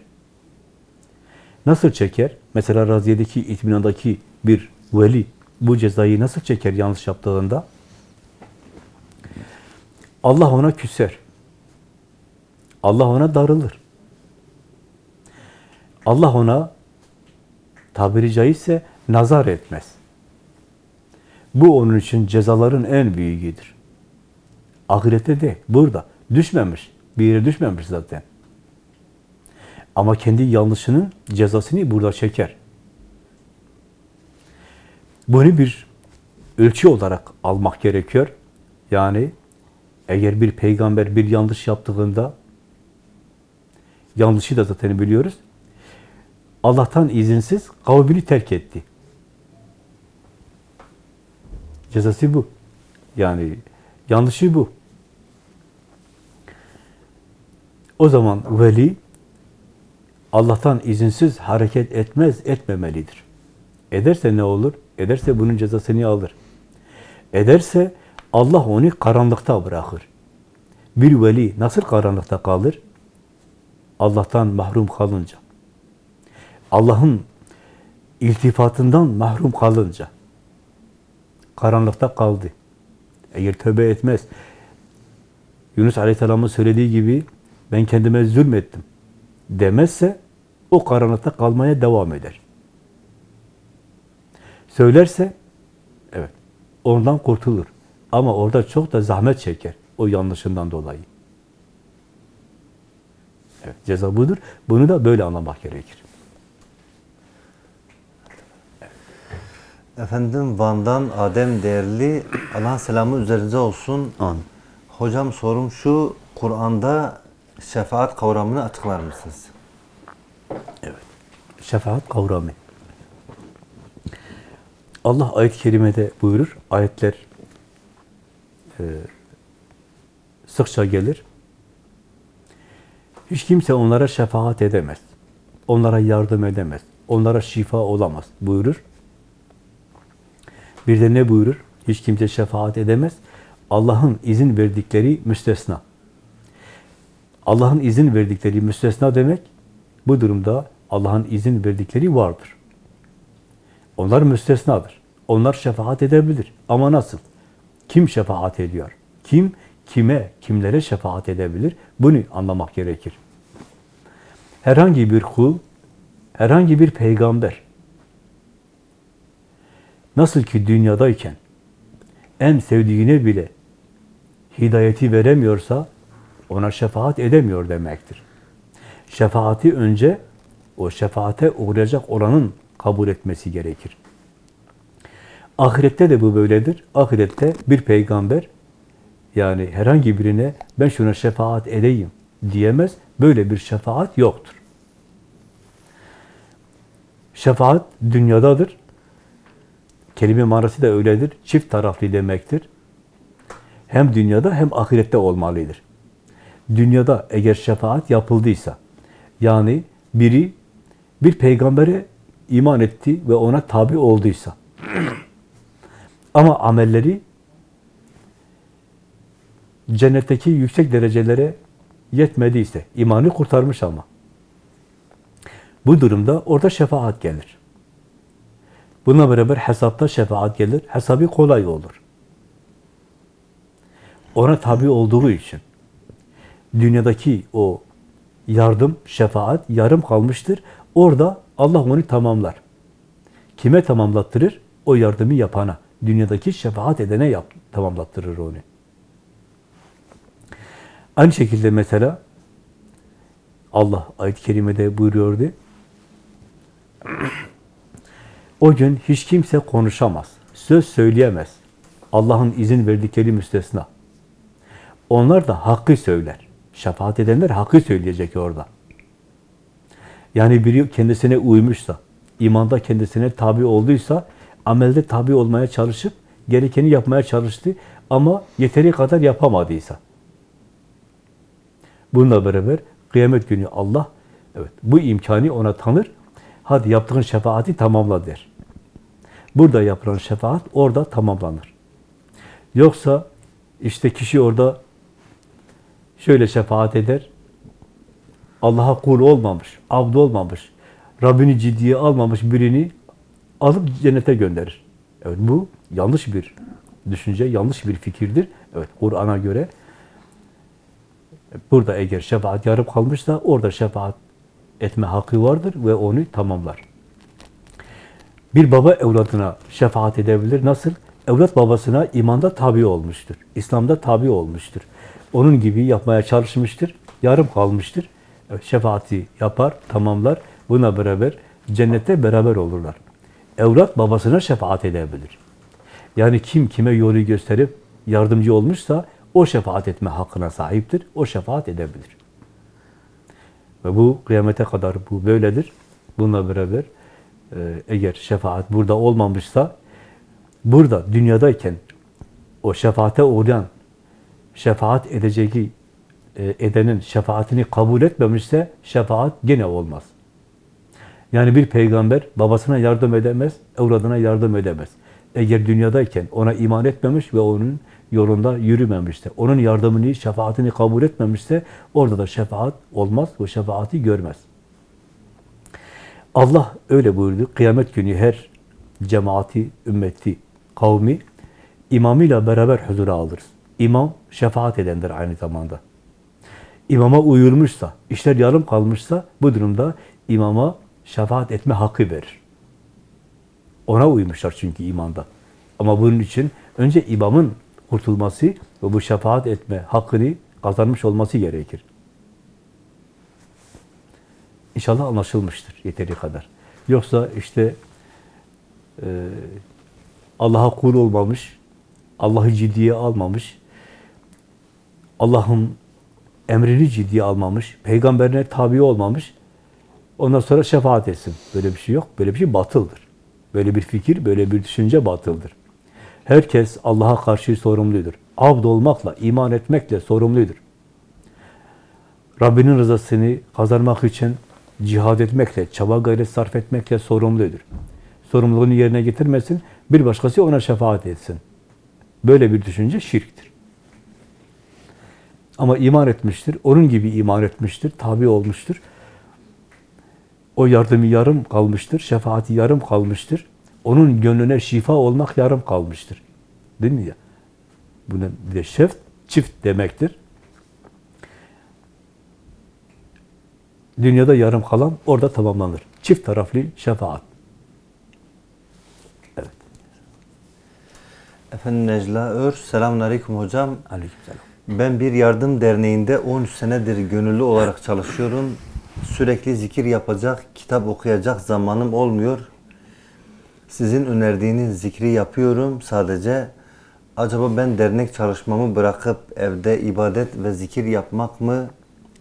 Nasıl çeker? Mesela raziyedeki, itminandaki bir veli bu cezayı nasıl çeker yanlış yaptığında? Allah ona küser. Allah ona darılır. Allah ona tabiri caizse nazar etmez. Bu onun için cezaların en büyüğüdür. Ahirette de burada düşmemiş. Bir yere düşmemiş zaten. Ama kendi yanlışının cezasını burada çeker. Bunu bir ölçü olarak almak gerekiyor. Yani eğer bir peygamber bir yanlış yaptığında yanlışı da zaten biliyoruz. Allah'tan izinsiz kavmini terk etti. Cezası bu. Yani yanlışı bu. O zaman veli Allah'tan izinsiz hareket etmez, etmemelidir. Ederse ne olur? Ederse bunun cezasını alır. Ederse Allah onu karanlıkta bırakır. Bir veli nasıl karanlıkta kalır? Allah'tan mahrum kalınca. Allah'ın iltifatından mahrum kalınca. Karanlıkta kaldı. Eğer tövbe etmez, Yunus Aleyhisselam'ın söylediği gibi ben kendime zulmettim demezse o karanlıkta kalmaya devam eder. Söylerse evet ondan kurtulur. Ama orada çok da zahmet çeker o yanlışından dolayı. Evet, ceza budur. Bunu da böyle anlamak gerekir. Efendim Van'dan Adem Değerli, Allah'ın selamı üzerinize olsun. Amin. Hocam sorum şu, Kur'an'da şefaat kavramını açıklar mısınız? Şefaat kavramı. Allah ayet-i kerimede buyurur. Ayetler sıkça gelir. Hiç kimse onlara şefaat edemez. Onlara yardım edemez. Onlara şifa olamaz buyurur. Bir de ne buyurur? Hiç kimse şefaat edemez. Allah'ın izin verdikleri müstesna. Allah'ın izin verdikleri müstesna demek, bu durumda Allah'ın izin verdikleri vardır. Onlar müstesnadır. Onlar şefaat edebilir. Ama nasıl? Kim şefaat ediyor? Kim, kime, kimlere şefaat edebilir? Bunu anlamak gerekir. Herhangi bir kul, herhangi bir peygamber, nasıl ki dünyadayken en sevdiğine bile hidayeti veremiyorsa, ona şefaat edemiyor demektir. Şefaati önce o şefaate uğrayacak olanın kabul etmesi gerekir. Ahirette de bu böyledir. Ahirette bir peygamber yani herhangi birine ben şuna şefaat edeyim diyemez. Böyle bir şefaat yoktur. Şefaat dünyadadır. Kelime manası da öyledir. Çift taraflı demektir. Hem dünyada hem ahirette olmalıdır. Dünyada eğer şefaat yapıldıysa, yani biri bir peygambere iman etti ve ona tabi olduysa, ama amelleri cennetteki yüksek derecelere yetmediyse, imanı kurtarmış ama, bu durumda orada şefaat gelir. Buna beraber hesapta şefaat gelir, hesabı kolay olur. Ona tabi olduğu için, dünyadaki o yardım, şefaat yarım kalmıştır. Orada Allah onu tamamlar. Kime tamamlattırır? O yardımı yapana. Dünyadaki şefaat edene yap, tamamlattırır onu. Aynı şekilde mesela Allah ayet-i kerimede buyuruyordu. O gün hiç kimse konuşamaz, söz söyleyemez. Allah'ın izin verdikleri müstesna. Onlar da hakkı söyler. Şefaat edenler hakkı söyleyecek orada. Yani biri kendisine uymuşsa, imanda kendisine tabi olduysa, amelde tabi olmaya çalışıp, gerekeni yapmaya çalıştı ama yeteri kadar yapamadıysa. Bununla beraber kıyamet günü Allah evet bu imkanı ona tanır. Hadi yaptığın şefaati tamamla der. Burada yapılan şefaat orada tamamlanır. Yoksa işte kişi orada şöyle şefaat eder. Allah'a kul olmamış, abd olmamış, Rabbini ciddiye almamış birini alıp cennete gönderir. Evet bu yanlış bir düşünce, yanlış bir fikirdir. Evet Kur'an'a göre burada eğer şefaat yarım kalmışsa orada şefaat etme hakkı vardır ve onu tamamlar. Bir baba evladına şefaat edebilir. Nasıl? Evlat babasına imanda tabi olmuştur. İslam'da tabi olmuştur. Onun gibi yapmaya çalışmıştır. Yarım kalmıştır. Evet, şefaati yapar, tamamlar. Buna beraber cennette beraber olurlar. Evlat babasına şefaat edebilir. Yani kim kime yolu gösterip yardımcı olmuşsa o şefaat etme hakkına sahiptir. O şefaat edebilir. Ve bu kıyamete kadar bu böyledir. Bununla beraber e, eğer şefaat burada olmamışsa burada dünyadayken o şefaate uğrayan şefaat edeceği e, edenin şefaatini kabul etmemişse şefaat gene olmaz. Yani bir peygamber babasına yardım edemez, evladına yardım edemez. Eğer dünyadayken ona iman etmemiş ve onun yolunda yürümemişse, onun yardımını, şefaatini kabul etmemişse orada da şefaat olmaz, o şefaati görmez. Allah öyle buyurdu. Kıyamet günü her cemaati, ümmeti, kavmi imamıyla beraber huzura alırız. İmam şefaat edendir aynı zamanda. İmama uyulmuşsa, işler yarım kalmışsa bu durumda imama şefaat etme hakkı verir. Ona uymuşlar çünkü imanda. Ama bunun için önce imamın kurtulması ve bu şefaat etme hakkını kazanmış olması gerekir. İnşallah anlaşılmıştır yeteri kadar. Yoksa işte e, Allah'a kul olmamış, Allah'ı ciddiye almamış, Allah'ın emrini ciddiye almamış, peygamberine tabi olmamış, ondan sonra şefaat etsin. Böyle bir şey yok. Böyle bir şey batıldır. Böyle bir fikir, böyle bir düşünce batıldır. Herkes Allah'a karşı sorumludur. Abd olmakla, iman etmekle sorumludur. Rabbinin rızasını kazanmak için cihad etmekle, çaba gayret sarf etmekle sorumludur. Sorumluluğunu yerine getirmesin, bir başkası ona şefaat etsin. Böyle bir düşünce şirktir. Ama iman etmiştir, onun gibi iman etmiştir, tabi olmuştur. O yardımı yarım kalmıştır, şefaati yarım kalmıştır. Onun gönlüne şifa olmak yarım kalmıştır. Değil mi ya? Buna bir de şeft, çift demektir. Dünyada yarım kalan orada tamamlanır. Çift taraflı şefaat. Evet. Efendim Necla Ör, selamun aleyküm hocam. Aleykümselam. Ben bir yardım derneğinde 13 senedir gönüllü olarak çalışıyorum. Sürekli zikir yapacak, kitap okuyacak zamanım olmuyor. Sizin önerdiğiniz zikri yapıyorum sadece. Acaba ben dernek çalışmamı bırakıp evde ibadet ve zikir yapmak mı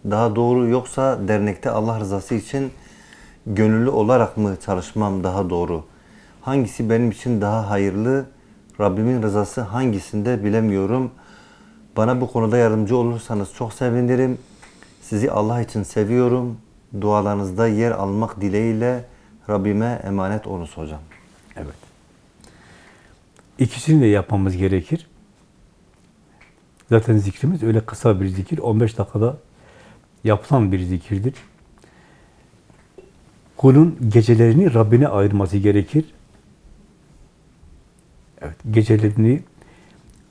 daha doğru yoksa dernekte Allah rızası için gönüllü olarak mı çalışmam daha doğru? Hangisi benim için daha hayırlı? Rabbimin rızası hangisinde bilemiyorum. Bana bu konuda yardımcı olursanız çok sevinirim. Sizi Allah için seviyorum. Dualarınızda yer almak dileğiyle Rabbime emanet olunuz hocam. Evet. İkisini de yapmamız gerekir. Zaten zikrimiz öyle kısa bir zikir. 15 dakikada yapılan bir zikirdir. Kulun gecelerini Rabbine ayırması gerekir. Evet, gecelerini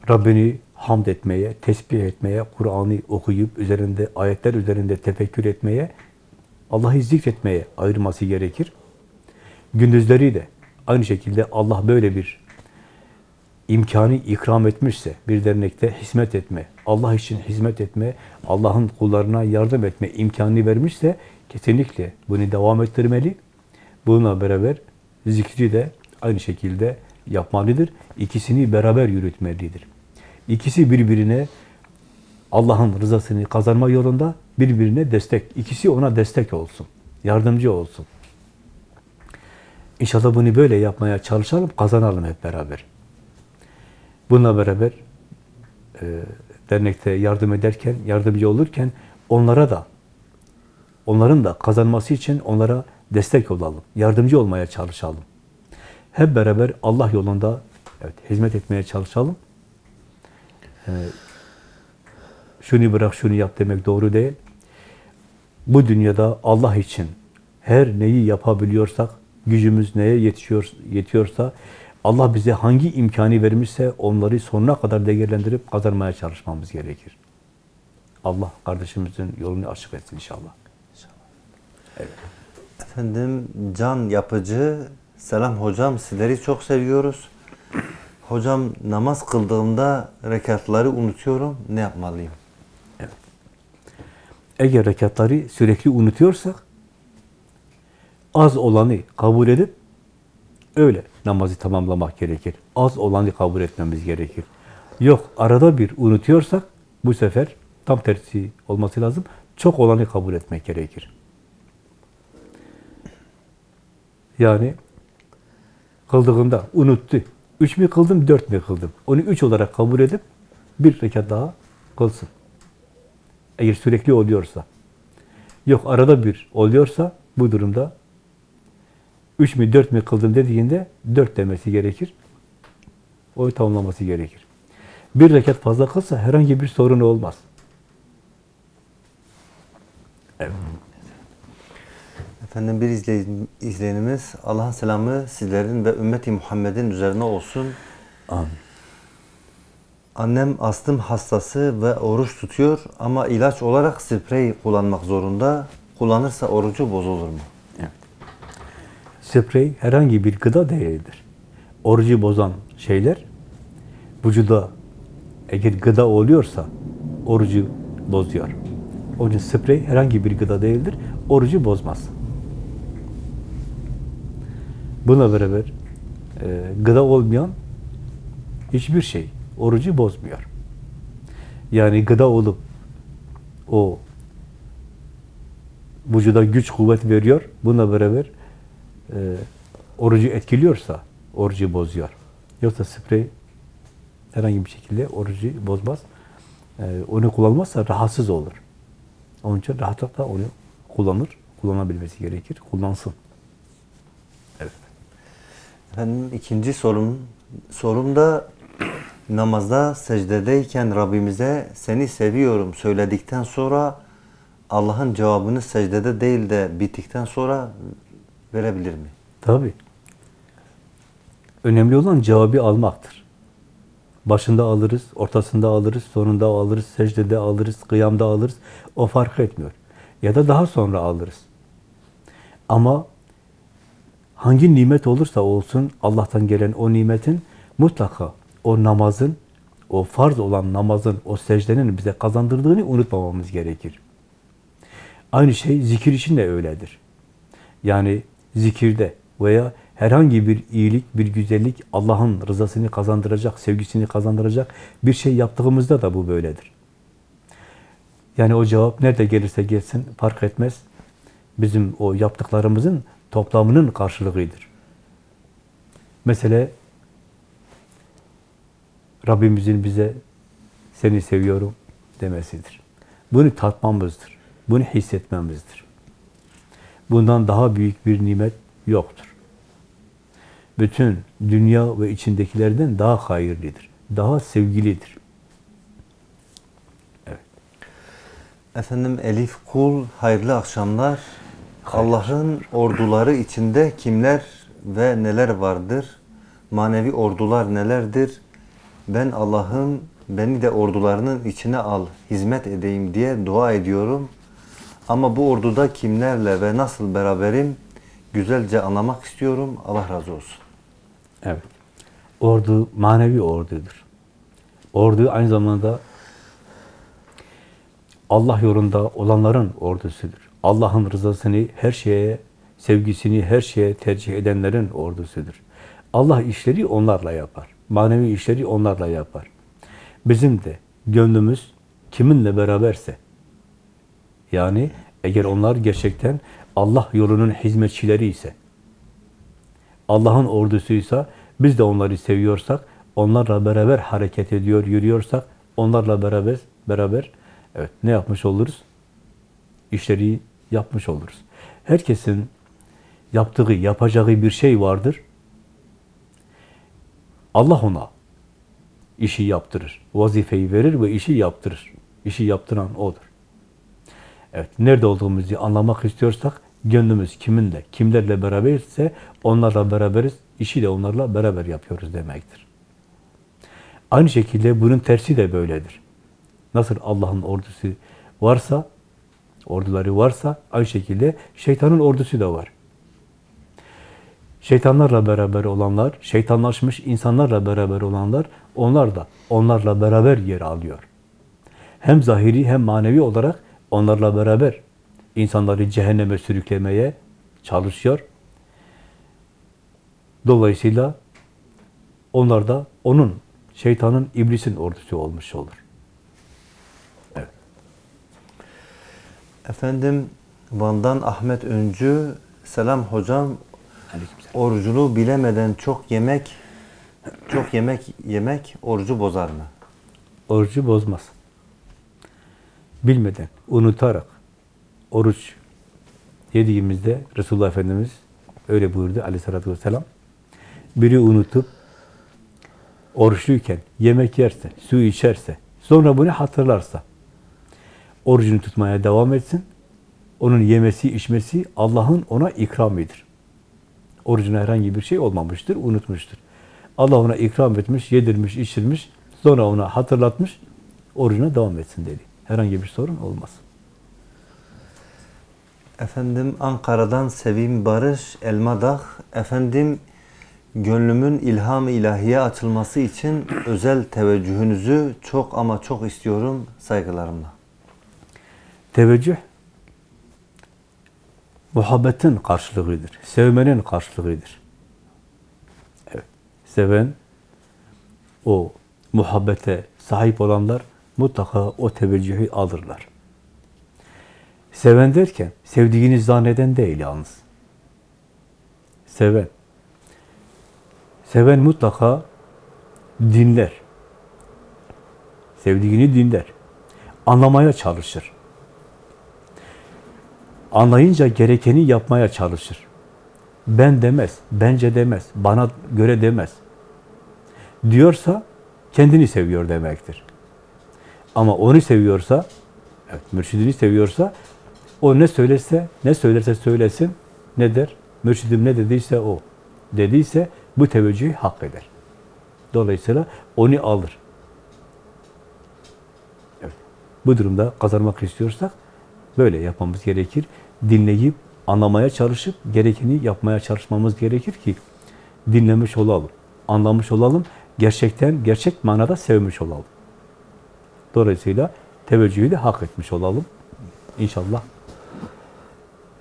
Rabbini hamd etmeye, tesbih etmeye, Kur'an'ı okuyup üzerinde ayetler üzerinde tefekkür etmeye, Allah'ı zikretmeye ayırması gerekir. Gündüzleri de aynı şekilde Allah böyle bir imkanı ikram etmişse, bir dernekte hizmet etme, Allah için hizmet etme, Allah'ın kullarına yardım etme imkanını vermişse kesinlikle bunu devam ettirmeli. Bununla beraber zikri de aynı şekilde yapmalıdır. İkisini beraber yürütmelidir. İkisi birbirine Allah'ın rızasını kazanma yolunda birbirine destek. İkisi ona destek olsun. Yardımcı olsun. İnşallah bunu böyle yapmaya çalışalım, kazanalım hep beraber. Bununla beraber e, dernekte yardım ederken, yardımcı olurken onlara da, onların da kazanması için onlara destek olalım, yardımcı olmaya çalışalım. Hep beraber Allah yolunda evet, hizmet etmeye çalışalım. E, şunu bırak, şunu yap demek doğru değil. Bu dünyada Allah için her neyi yapabiliyorsak, gücümüz neye yetişiyor, yetiyorsa, Allah bize hangi imkanı vermişse onları sonuna kadar değerlendirip kazanmaya çalışmamız gerekir. Allah kardeşimizin yolunu açık etsin inşallah. Efendim Can Yapıcı, selam hocam sizleri çok seviyoruz. Hocam namaz kıldığımda rekatları unutuyorum. Ne yapmalıyım? Eğer rekatları sürekli unutuyorsak, az olanı kabul edip öyle namazı tamamlamak gerekir. Az olanı kabul etmemiz gerekir. Yok, arada bir unutuyorsak bu sefer tam tersi olması lazım. Çok olanı kabul etmek gerekir. Yani kıldığında unuttu. Üç mü kıldım, dört mü kıldım? Onu üç olarak kabul edip bir rekat daha kılsın. Eğer sürekli oluyorsa. Yok arada bir oluyorsa bu durumda üç mü dört mü kıldım dediğinde dört demesi gerekir. Onu tamamlaması gerekir. Bir rekat fazla kılsa herhangi bir sorun olmaz. Evet. Efendim bir izleyin- izleyenimiz Allah'ın selamı sizlerin ve ümmeti Muhammed'in üzerine olsun. Amin. Annem astım hastası ve oruç tutuyor ama ilaç olarak sprey kullanmak zorunda. Kullanırsa orucu bozulur mu? Sprey herhangi bir gıda değildir. Orucu bozan şeyler vücuda eğer gıda oluyorsa orucu bozuyor. Onun için sprey herhangi bir gıda değildir. Orucu bozmaz. Buna beraber e, gıda olmayan hiçbir şey orucu bozmuyor. Yani gıda olup o vücuda güç kuvvet veriyor. Buna beraber e, orucu etkiliyorsa orucu bozuyor. Yoksa sprey herhangi bir şekilde orucu bozmaz. E, onu kullanmazsa rahatsız olur. Onun için rahatlıkla onu kullanır. Kullanabilmesi gerekir. Kullansın. Evet. Efendim ikinci sorum sorumda namazda secdedeyken Rabbimize seni seviyorum söyledikten sonra Allah'ın cevabını secdede değil de bittikten sonra verebilir mi? Tabii. Önemli olan cevabı almaktır. Başında alırız, ortasında alırız, sonunda alırız, secdede alırız, kıyamda alırız. O fark etmiyor. Ya da daha sonra alırız. Ama hangi nimet olursa olsun Allah'tan gelen o nimetin mutlaka o namazın, o farz olan namazın, o secdenin bize kazandırdığını unutmamamız gerekir. Aynı şey zikir için de öyledir. Yani zikirde veya herhangi bir iyilik, bir güzellik Allah'ın rızasını kazandıracak, sevgisini kazandıracak bir şey yaptığımızda da bu böyledir. Yani o cevap nerede gelirse gelsin fark etmez. Bizim o yaptıklarımızın toplamının karşılığıdır. Mesela Rabbimizin bize seni seviyorum demesidir. Bunu tatmamızdır. Bunu hissetmemizdir. Bundan daha büyük bir nimet yoktur. Bütün dünya ve içindekilerden daha hayırlıdır. Daha sevgilidir. Evet. Efendim Elif Kul hayırlı akşamlar. Allah'ın orduları içinde kimler ve neler vardır? Manevi ordular nelerdir? Ben Allah'ın beni de ordularının içine al, hizmet edeyim diye dua ediyorum. Ama bu orduda kimlerle ve nasıl beraberim güzelce anlamak istiyorum. Allah razı olsun. Evet. Ordu manevi ordudur. Ordu aynı zamanda Allah yolunda olanların ordusudur. Allah'ın rızasını her şeye, sevgisini her şeye tercih edenlerin ordusudur. Allah işleri onlarla yapar. Manevi işleri onlarla yapar. Bizim de gönlümüz kiminle beraberse, yani eğer onlar gerçekten Allah yolunun hizmetçileri ise, Allah'ın ordusuysa, biz de onları seviyorsak, onlarla beraber hareket ediyor, yürüyorsak, onlarla beraber beraber evet ne yapmış oluruz? İşleri yapmış oluruz. Herkesin yaptığı, yapacağı bir şey vardır. Allah ona işi yaptırır. Vazifeyi verir ve işi yaptırır. İşi yaptıran O'dur. Evet, nerede olduğumuzu anlamak istiyorsak, gönlümüz kiminle, kimlerle beraberse onlarla beraberiz, işi de onlarla beraber yapıyoruz demektir. Aynı şekilde bunun tersi de böyledir. Nasıl Allah'ın ordusu varsa, orduları varsa, aynı şekilde şeytanın ordusu da var. Şeytanlarla beraber olanlar, şeytanlaşmış insanlarla beraber olanlar, onlar da onlarla beraber yer alıyor. Hem zahiri hem manevi olarak onlarla beraber insanları cehenneme sürüklemeye çalışıyor. Dolayısıyla onlar da onun, şeytanın, iblisin ordusu olmuş olur. Evet. Efendim Van'dan Ahmet Öncü, selam hocam. Aleykümselam. Orucunu bilemeden çok yemek, çok yemek yemek orucu bozar mı? Orucu bozmaz. Bilmeden, unutarak oruç yediğimizde Resulullah Efendimiz öyle buyurdu aleyhissalatü vesselam. Biri unutup oruçluyken yemek yerse, su içerse, sonra bunu hatırlarsa orucunu tutmaya devam etsin. Onun yemesi, içmesi Allah'ın ona ikramidir. Orucuna herhangi bir şey olmamıştır, unutmuştur. Allah ona ikram etmiş, yedirmiş, içirmiş, sonra ona hatırlatmış, orucuna devam etsin dedi. Herhangi bir sorun olmaz. Efendim Ankara'dan Sevim Barış Elmadağ. Efendim gönlümün ilham ilahiye açılması için özel teveccühünüzü çok ama çok istiyorum saygılarımla. Teveccüh, muhabbetin karşılığıdır. Sevmenin karşılığıdır. Evet. Seven, o muhabbete sahip olanlar mutlaka o teveccühü alırlar. Seven derken, sevdiğini zanneden değil yalnız. Seven. Seven mutlaka dinler. Sevdiğini dinler. Anlamaya çalışır. Anlayınca gerekeni yapmaya çalışır. Ben demez, bence demez, bana göre demez. Diyorsa kendini seviyor demektir. Ama onu seviyorsa, evet, mürşidini seviyorsa, o ne söylerse, ne söylerse söylesin, ne der? Mürşidim ne dediyse o. Dediyse bu teveccühü hak eder. Dolayısıyla onu alır. Evet. Bu durumda kazanmak istiyorsak böyle yapmamız gerekir. Dinleyip, anlamaya çalışıp, gerekeni yapmaya çalışmamız gerekir ki dinlemiş olalım, anlamış olalım, gerçekten, gerçek manada sevmiş olalım. Dolayısıyla teveccühü de hak etmiş olalım. İnşallah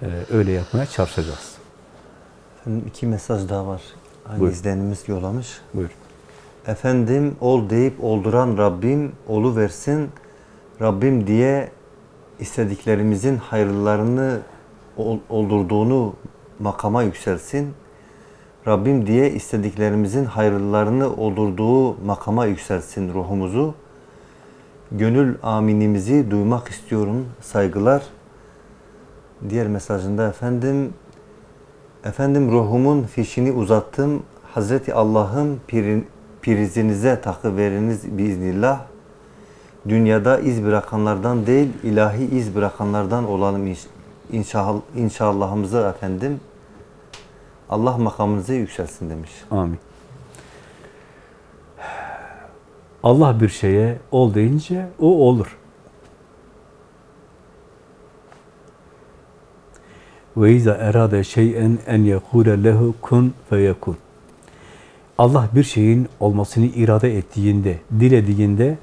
e, öyle yapmaya çalışacağız. Efendim iki mesaj daha var. Aynı Buyur. izleyenimiz yollamış. Buyur. Efendim ol deyip olduran Rabbim olu versin. Rabbim diye istediklerimizin hayırlarını ol- oldurduğunu makama yükselsin. Rabbim diye istediklerimizin hayırlarını oldurduğu makama yükselsin ruhumuzu. Gönül aminimizi duymak istiyorum. Saygılar. Diğer mesajında efendim Efendim ruhumun fişini uzattım. Hazreti Allah'ın pirin, prizinize takı veriniz biiznillah. Dünyada iz bırakanlardan değil, ilahi iz bırakanlardan olalım inş- inşallah, inşallahımızı efendim. Allah makamınızı yükselsin demiş. Amin. Allah bir şeye ol deyince o olur. Ve izâ erâde şey'en en yekûle lehu kun feyekun. Allah bir şeyin olmasını irade ettiğinde, dilediğinde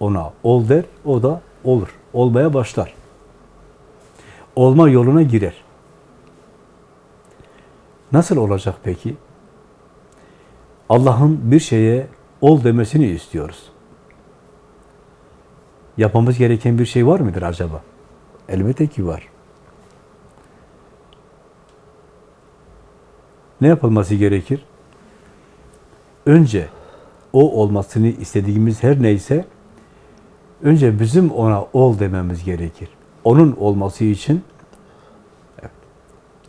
ona ol der, o da olur. Olmaya başlar. Olma yoluna girer. Nasıl olacak peki? Allah'ın bir şeye ol demesini istiyoruz. Yapmamız gereken bir şey var mıdır acaba? Elbette ki var. Ne yapılması gerekir? Önce o olmasını istediğimiz her neyse önce bizim ona ol dememiz gerekir. Onun olması için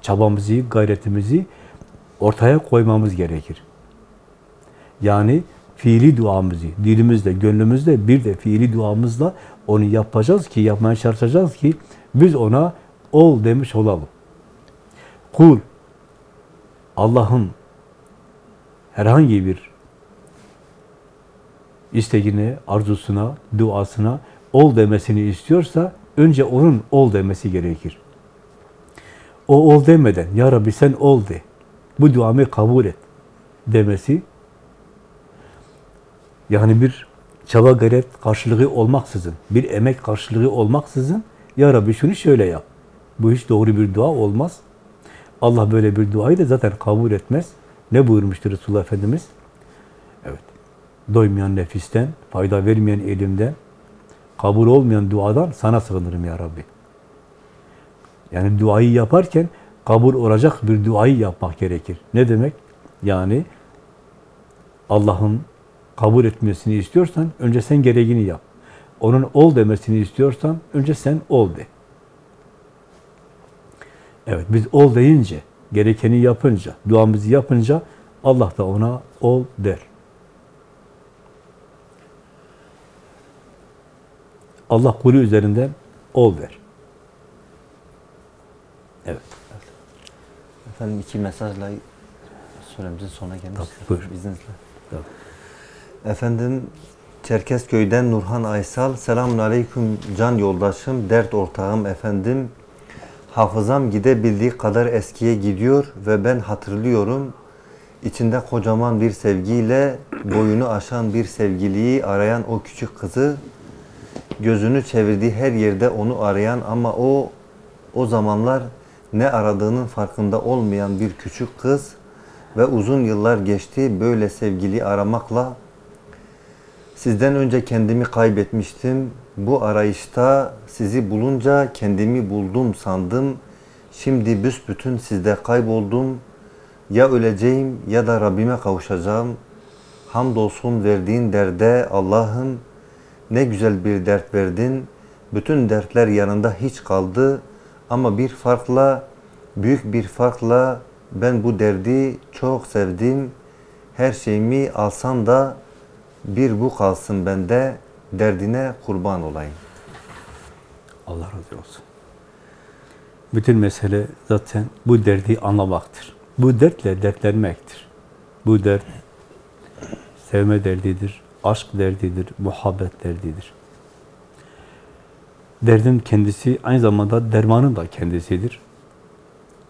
çabamızı, gayretimizi ortaya koymamız gerekir. Yani fiili duamızı, dilimizle, gönlümüzle, bir de fiili duamızla onu yapacağız ki, yapmaya çalışacağız ki biz ona ol demiş olalım. Kul, Allah'ın herhangi bir isteğine, arzusuna, duasına ol demesini istiyorsa önce onun ol demesi gerekir. O ol demeden, Ya Rabbi sen ol de, bu duamı kabul et demesi yani bir çaba gayret karşılığı olmaksızın, bir emek karşılığı olmaksızın Ya Rabbi şunu şöyle yap. Bu hiç doğru bir dua olmaz. Allah böyle bir duayı da zaten kabul etmez. Ne buyurmuştur Resulullah Efendimiz? Evet. Doymayan nefisten, fayda vermeyen elimden, kabul olmayan duadan sana sığınırım ya Rabbi. Yani duayı yaparken kabul olacak bir duayı yapmak gerekir. Ne demek? Yani Allah'ın kabul etmesini istiyorsan önce sen gereğini yap. Onun ol demesini istiyorsan önce sen ol de. Evet biz ol deyince, gerekeni yapınca, duamızı yapınca Allah da ona ol der. Allah kulü üzerinden ol der. Evet. Efendim iki mesajla süremizin sonuna gelmişiz. Tabii. İzninizle. Tabii. Efendim Çerkezköy'den Nurhan Aysal. Selamun Aleyküm can yoldaşım, dert ortağım efendim. Hafızam gidebildiği kadar eskiye gidiyor ve ben hatırlıyorum. İçinde kocaman bir sevgiyle boyunu aşan bir sevgiliyi arayan o küçük kızı gözünü çevirdiği her yerde onu arayan ama o o zamanlar ne aradığının farkında olmayan bir küçük kız ve uzun yıllar geçti böyle sevgili aramakla sizden önce kendimi kaybetmiştim. Bu arayışta sizi bulunca kendimi buldum sandım. Şimdi büsbütün sizde kayboldum. Ya öleceğim ya da Rabbime kavuşacağım. Hamdolsun verdiğin derde Allah'ım ne güzel bir dert verdin. Bütün dertler yanında hiç kaldı. Ama bir farkla, büyük bir farkla ben bu derdi çok sevdim. Her şeyimi alsan da bir bu kalsın bende. Derdine kurban olayım. Allah razı olsun. Bütün mesele zaten bu derdi anlamaktır. Bu dertle dertlenmektir. Bu dert sevme derdidir, aşk derdidir, muhabbet derdidir. Derdin kendisi aynı zamanda dermanın da kendisidir.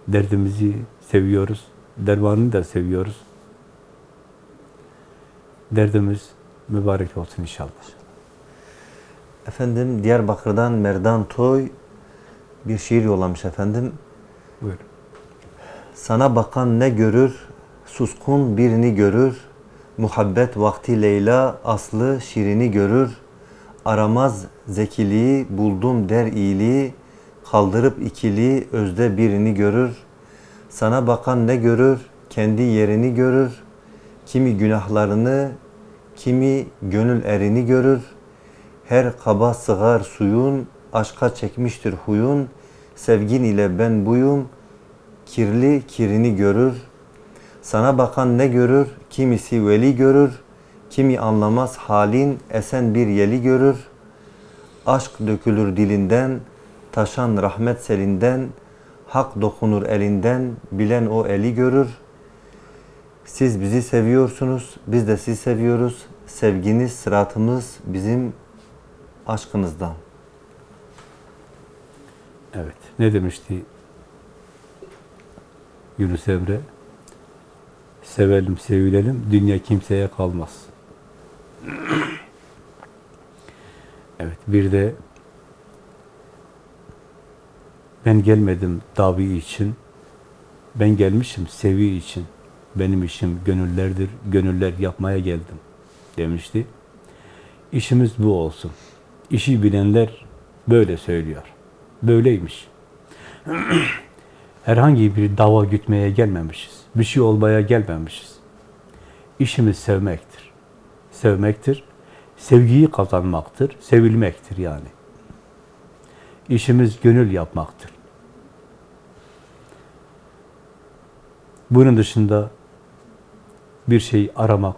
Derdimizi seviyoruz, dermanını da seviyoruz. Derdimiz mübarek olsun inşallah. Efendim Diyarbakır'dan Merdan Toy bir şiir yollamış efendim. Buyurun. Sana bakan ne görür? Suskun birini görür. Muhabbet vakti Leyla aslı şirini görür. Aramaz zekiliği buldum der iyiliği. Kaldırıp ikili özde birini görür. Sana bakan ne görür? Kendi yerini görür. Kimi günahlarını, kimi gönül erini görür. Her kaba sığar suyun, aşka çekmiştir huyun. Sevgin ile ben buyum, kirli kirini görür. Sana bakan ne görür? Kimisi veli görür. Kimi anlamaz halin, esen bir yeli görür. Aşk dökülür dilinden, taşan rahmet selinden. Hak dokunur elinden, bilen o eli görür. Siz bizi seviyorsunuz, biz de sizi seviyoruz. sevginiz, sıratımız bizim aşkınızdan. Evet. Ne demişti Yunus Emre? Sevelim, sevilelim, dünya kimseye kalmaz. Evet, bir de ben gelmedim davi için, ben gelmişim sevi için. Benim işim gönüllerdir, gönüller yapmaya geldim demişti. İşimiz bu olsun. İşi bilenler böyle söylüyor. Böyleymiş. Herhangi bir dava gütmeye gelmemişiz. Bir şey olmaya gelmemişiz. İşimiz sevmektir. Sevmektir. Sevgiyi kazanmaktır. Sevilmektir yani. İşimiz gönül yapmaktır. Bunun dışında bir şey aramak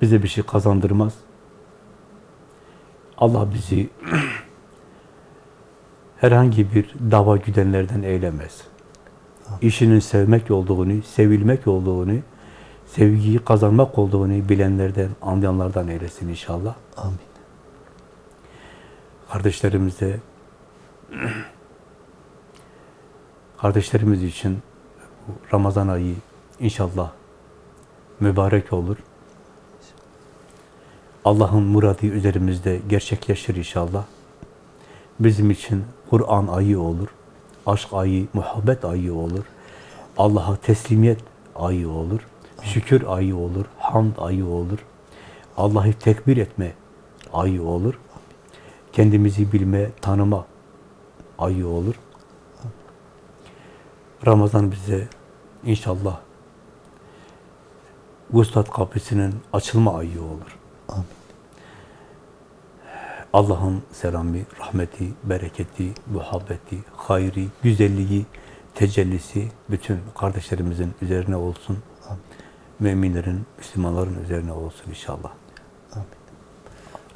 bize bir şey kazandırmaz. Allah bizi herhangi bir dava güdenlerden eylemez. İşinin sevmek olduğunu, sevilmek olduğunu, sevgiyi kazanmak olduğunu bilenlerden, anlayanlardan eylesin inşallah. Amin. Kardeşlerimize kardeşlerimiz için bu Ramazan ayı inşallah mübarek olur. Allah'ın muradı üzerimizde gerçekleşir inşallah. Bizim için Kur'an ayı olur. Aşk ayı, muhabbet ayı olur. Allah'a teslimiyet ayı olur. Şükür ayı olur. Hamd ayı olur. Allah'ı tekbir etme ayı olur. Kendimizi bilme, tanıma ayı olur. Ramazan bize inşallah Vuslat kapısının açılma ayı olur. Amin. Allah'ın selamı, rahmeti, bereketi, muhabbeti, hayri, güzelliği, tecellisi bütün kardeşlerimizin üzerine olsun. Amin. Müminlerin, Müslümanların üzerine olsun inşallah. Amin.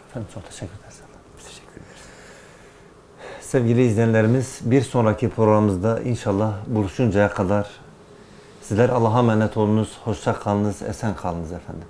Efendim çok teşekkür ederiz. Teşekkür ederiz. Sevgili izleyenlerimiz bir sonraki programımızda inşallah buluşuncaya kadar sizler Allah'a emanet olunuz. Hoşça kalınız, esen kalınız efendim.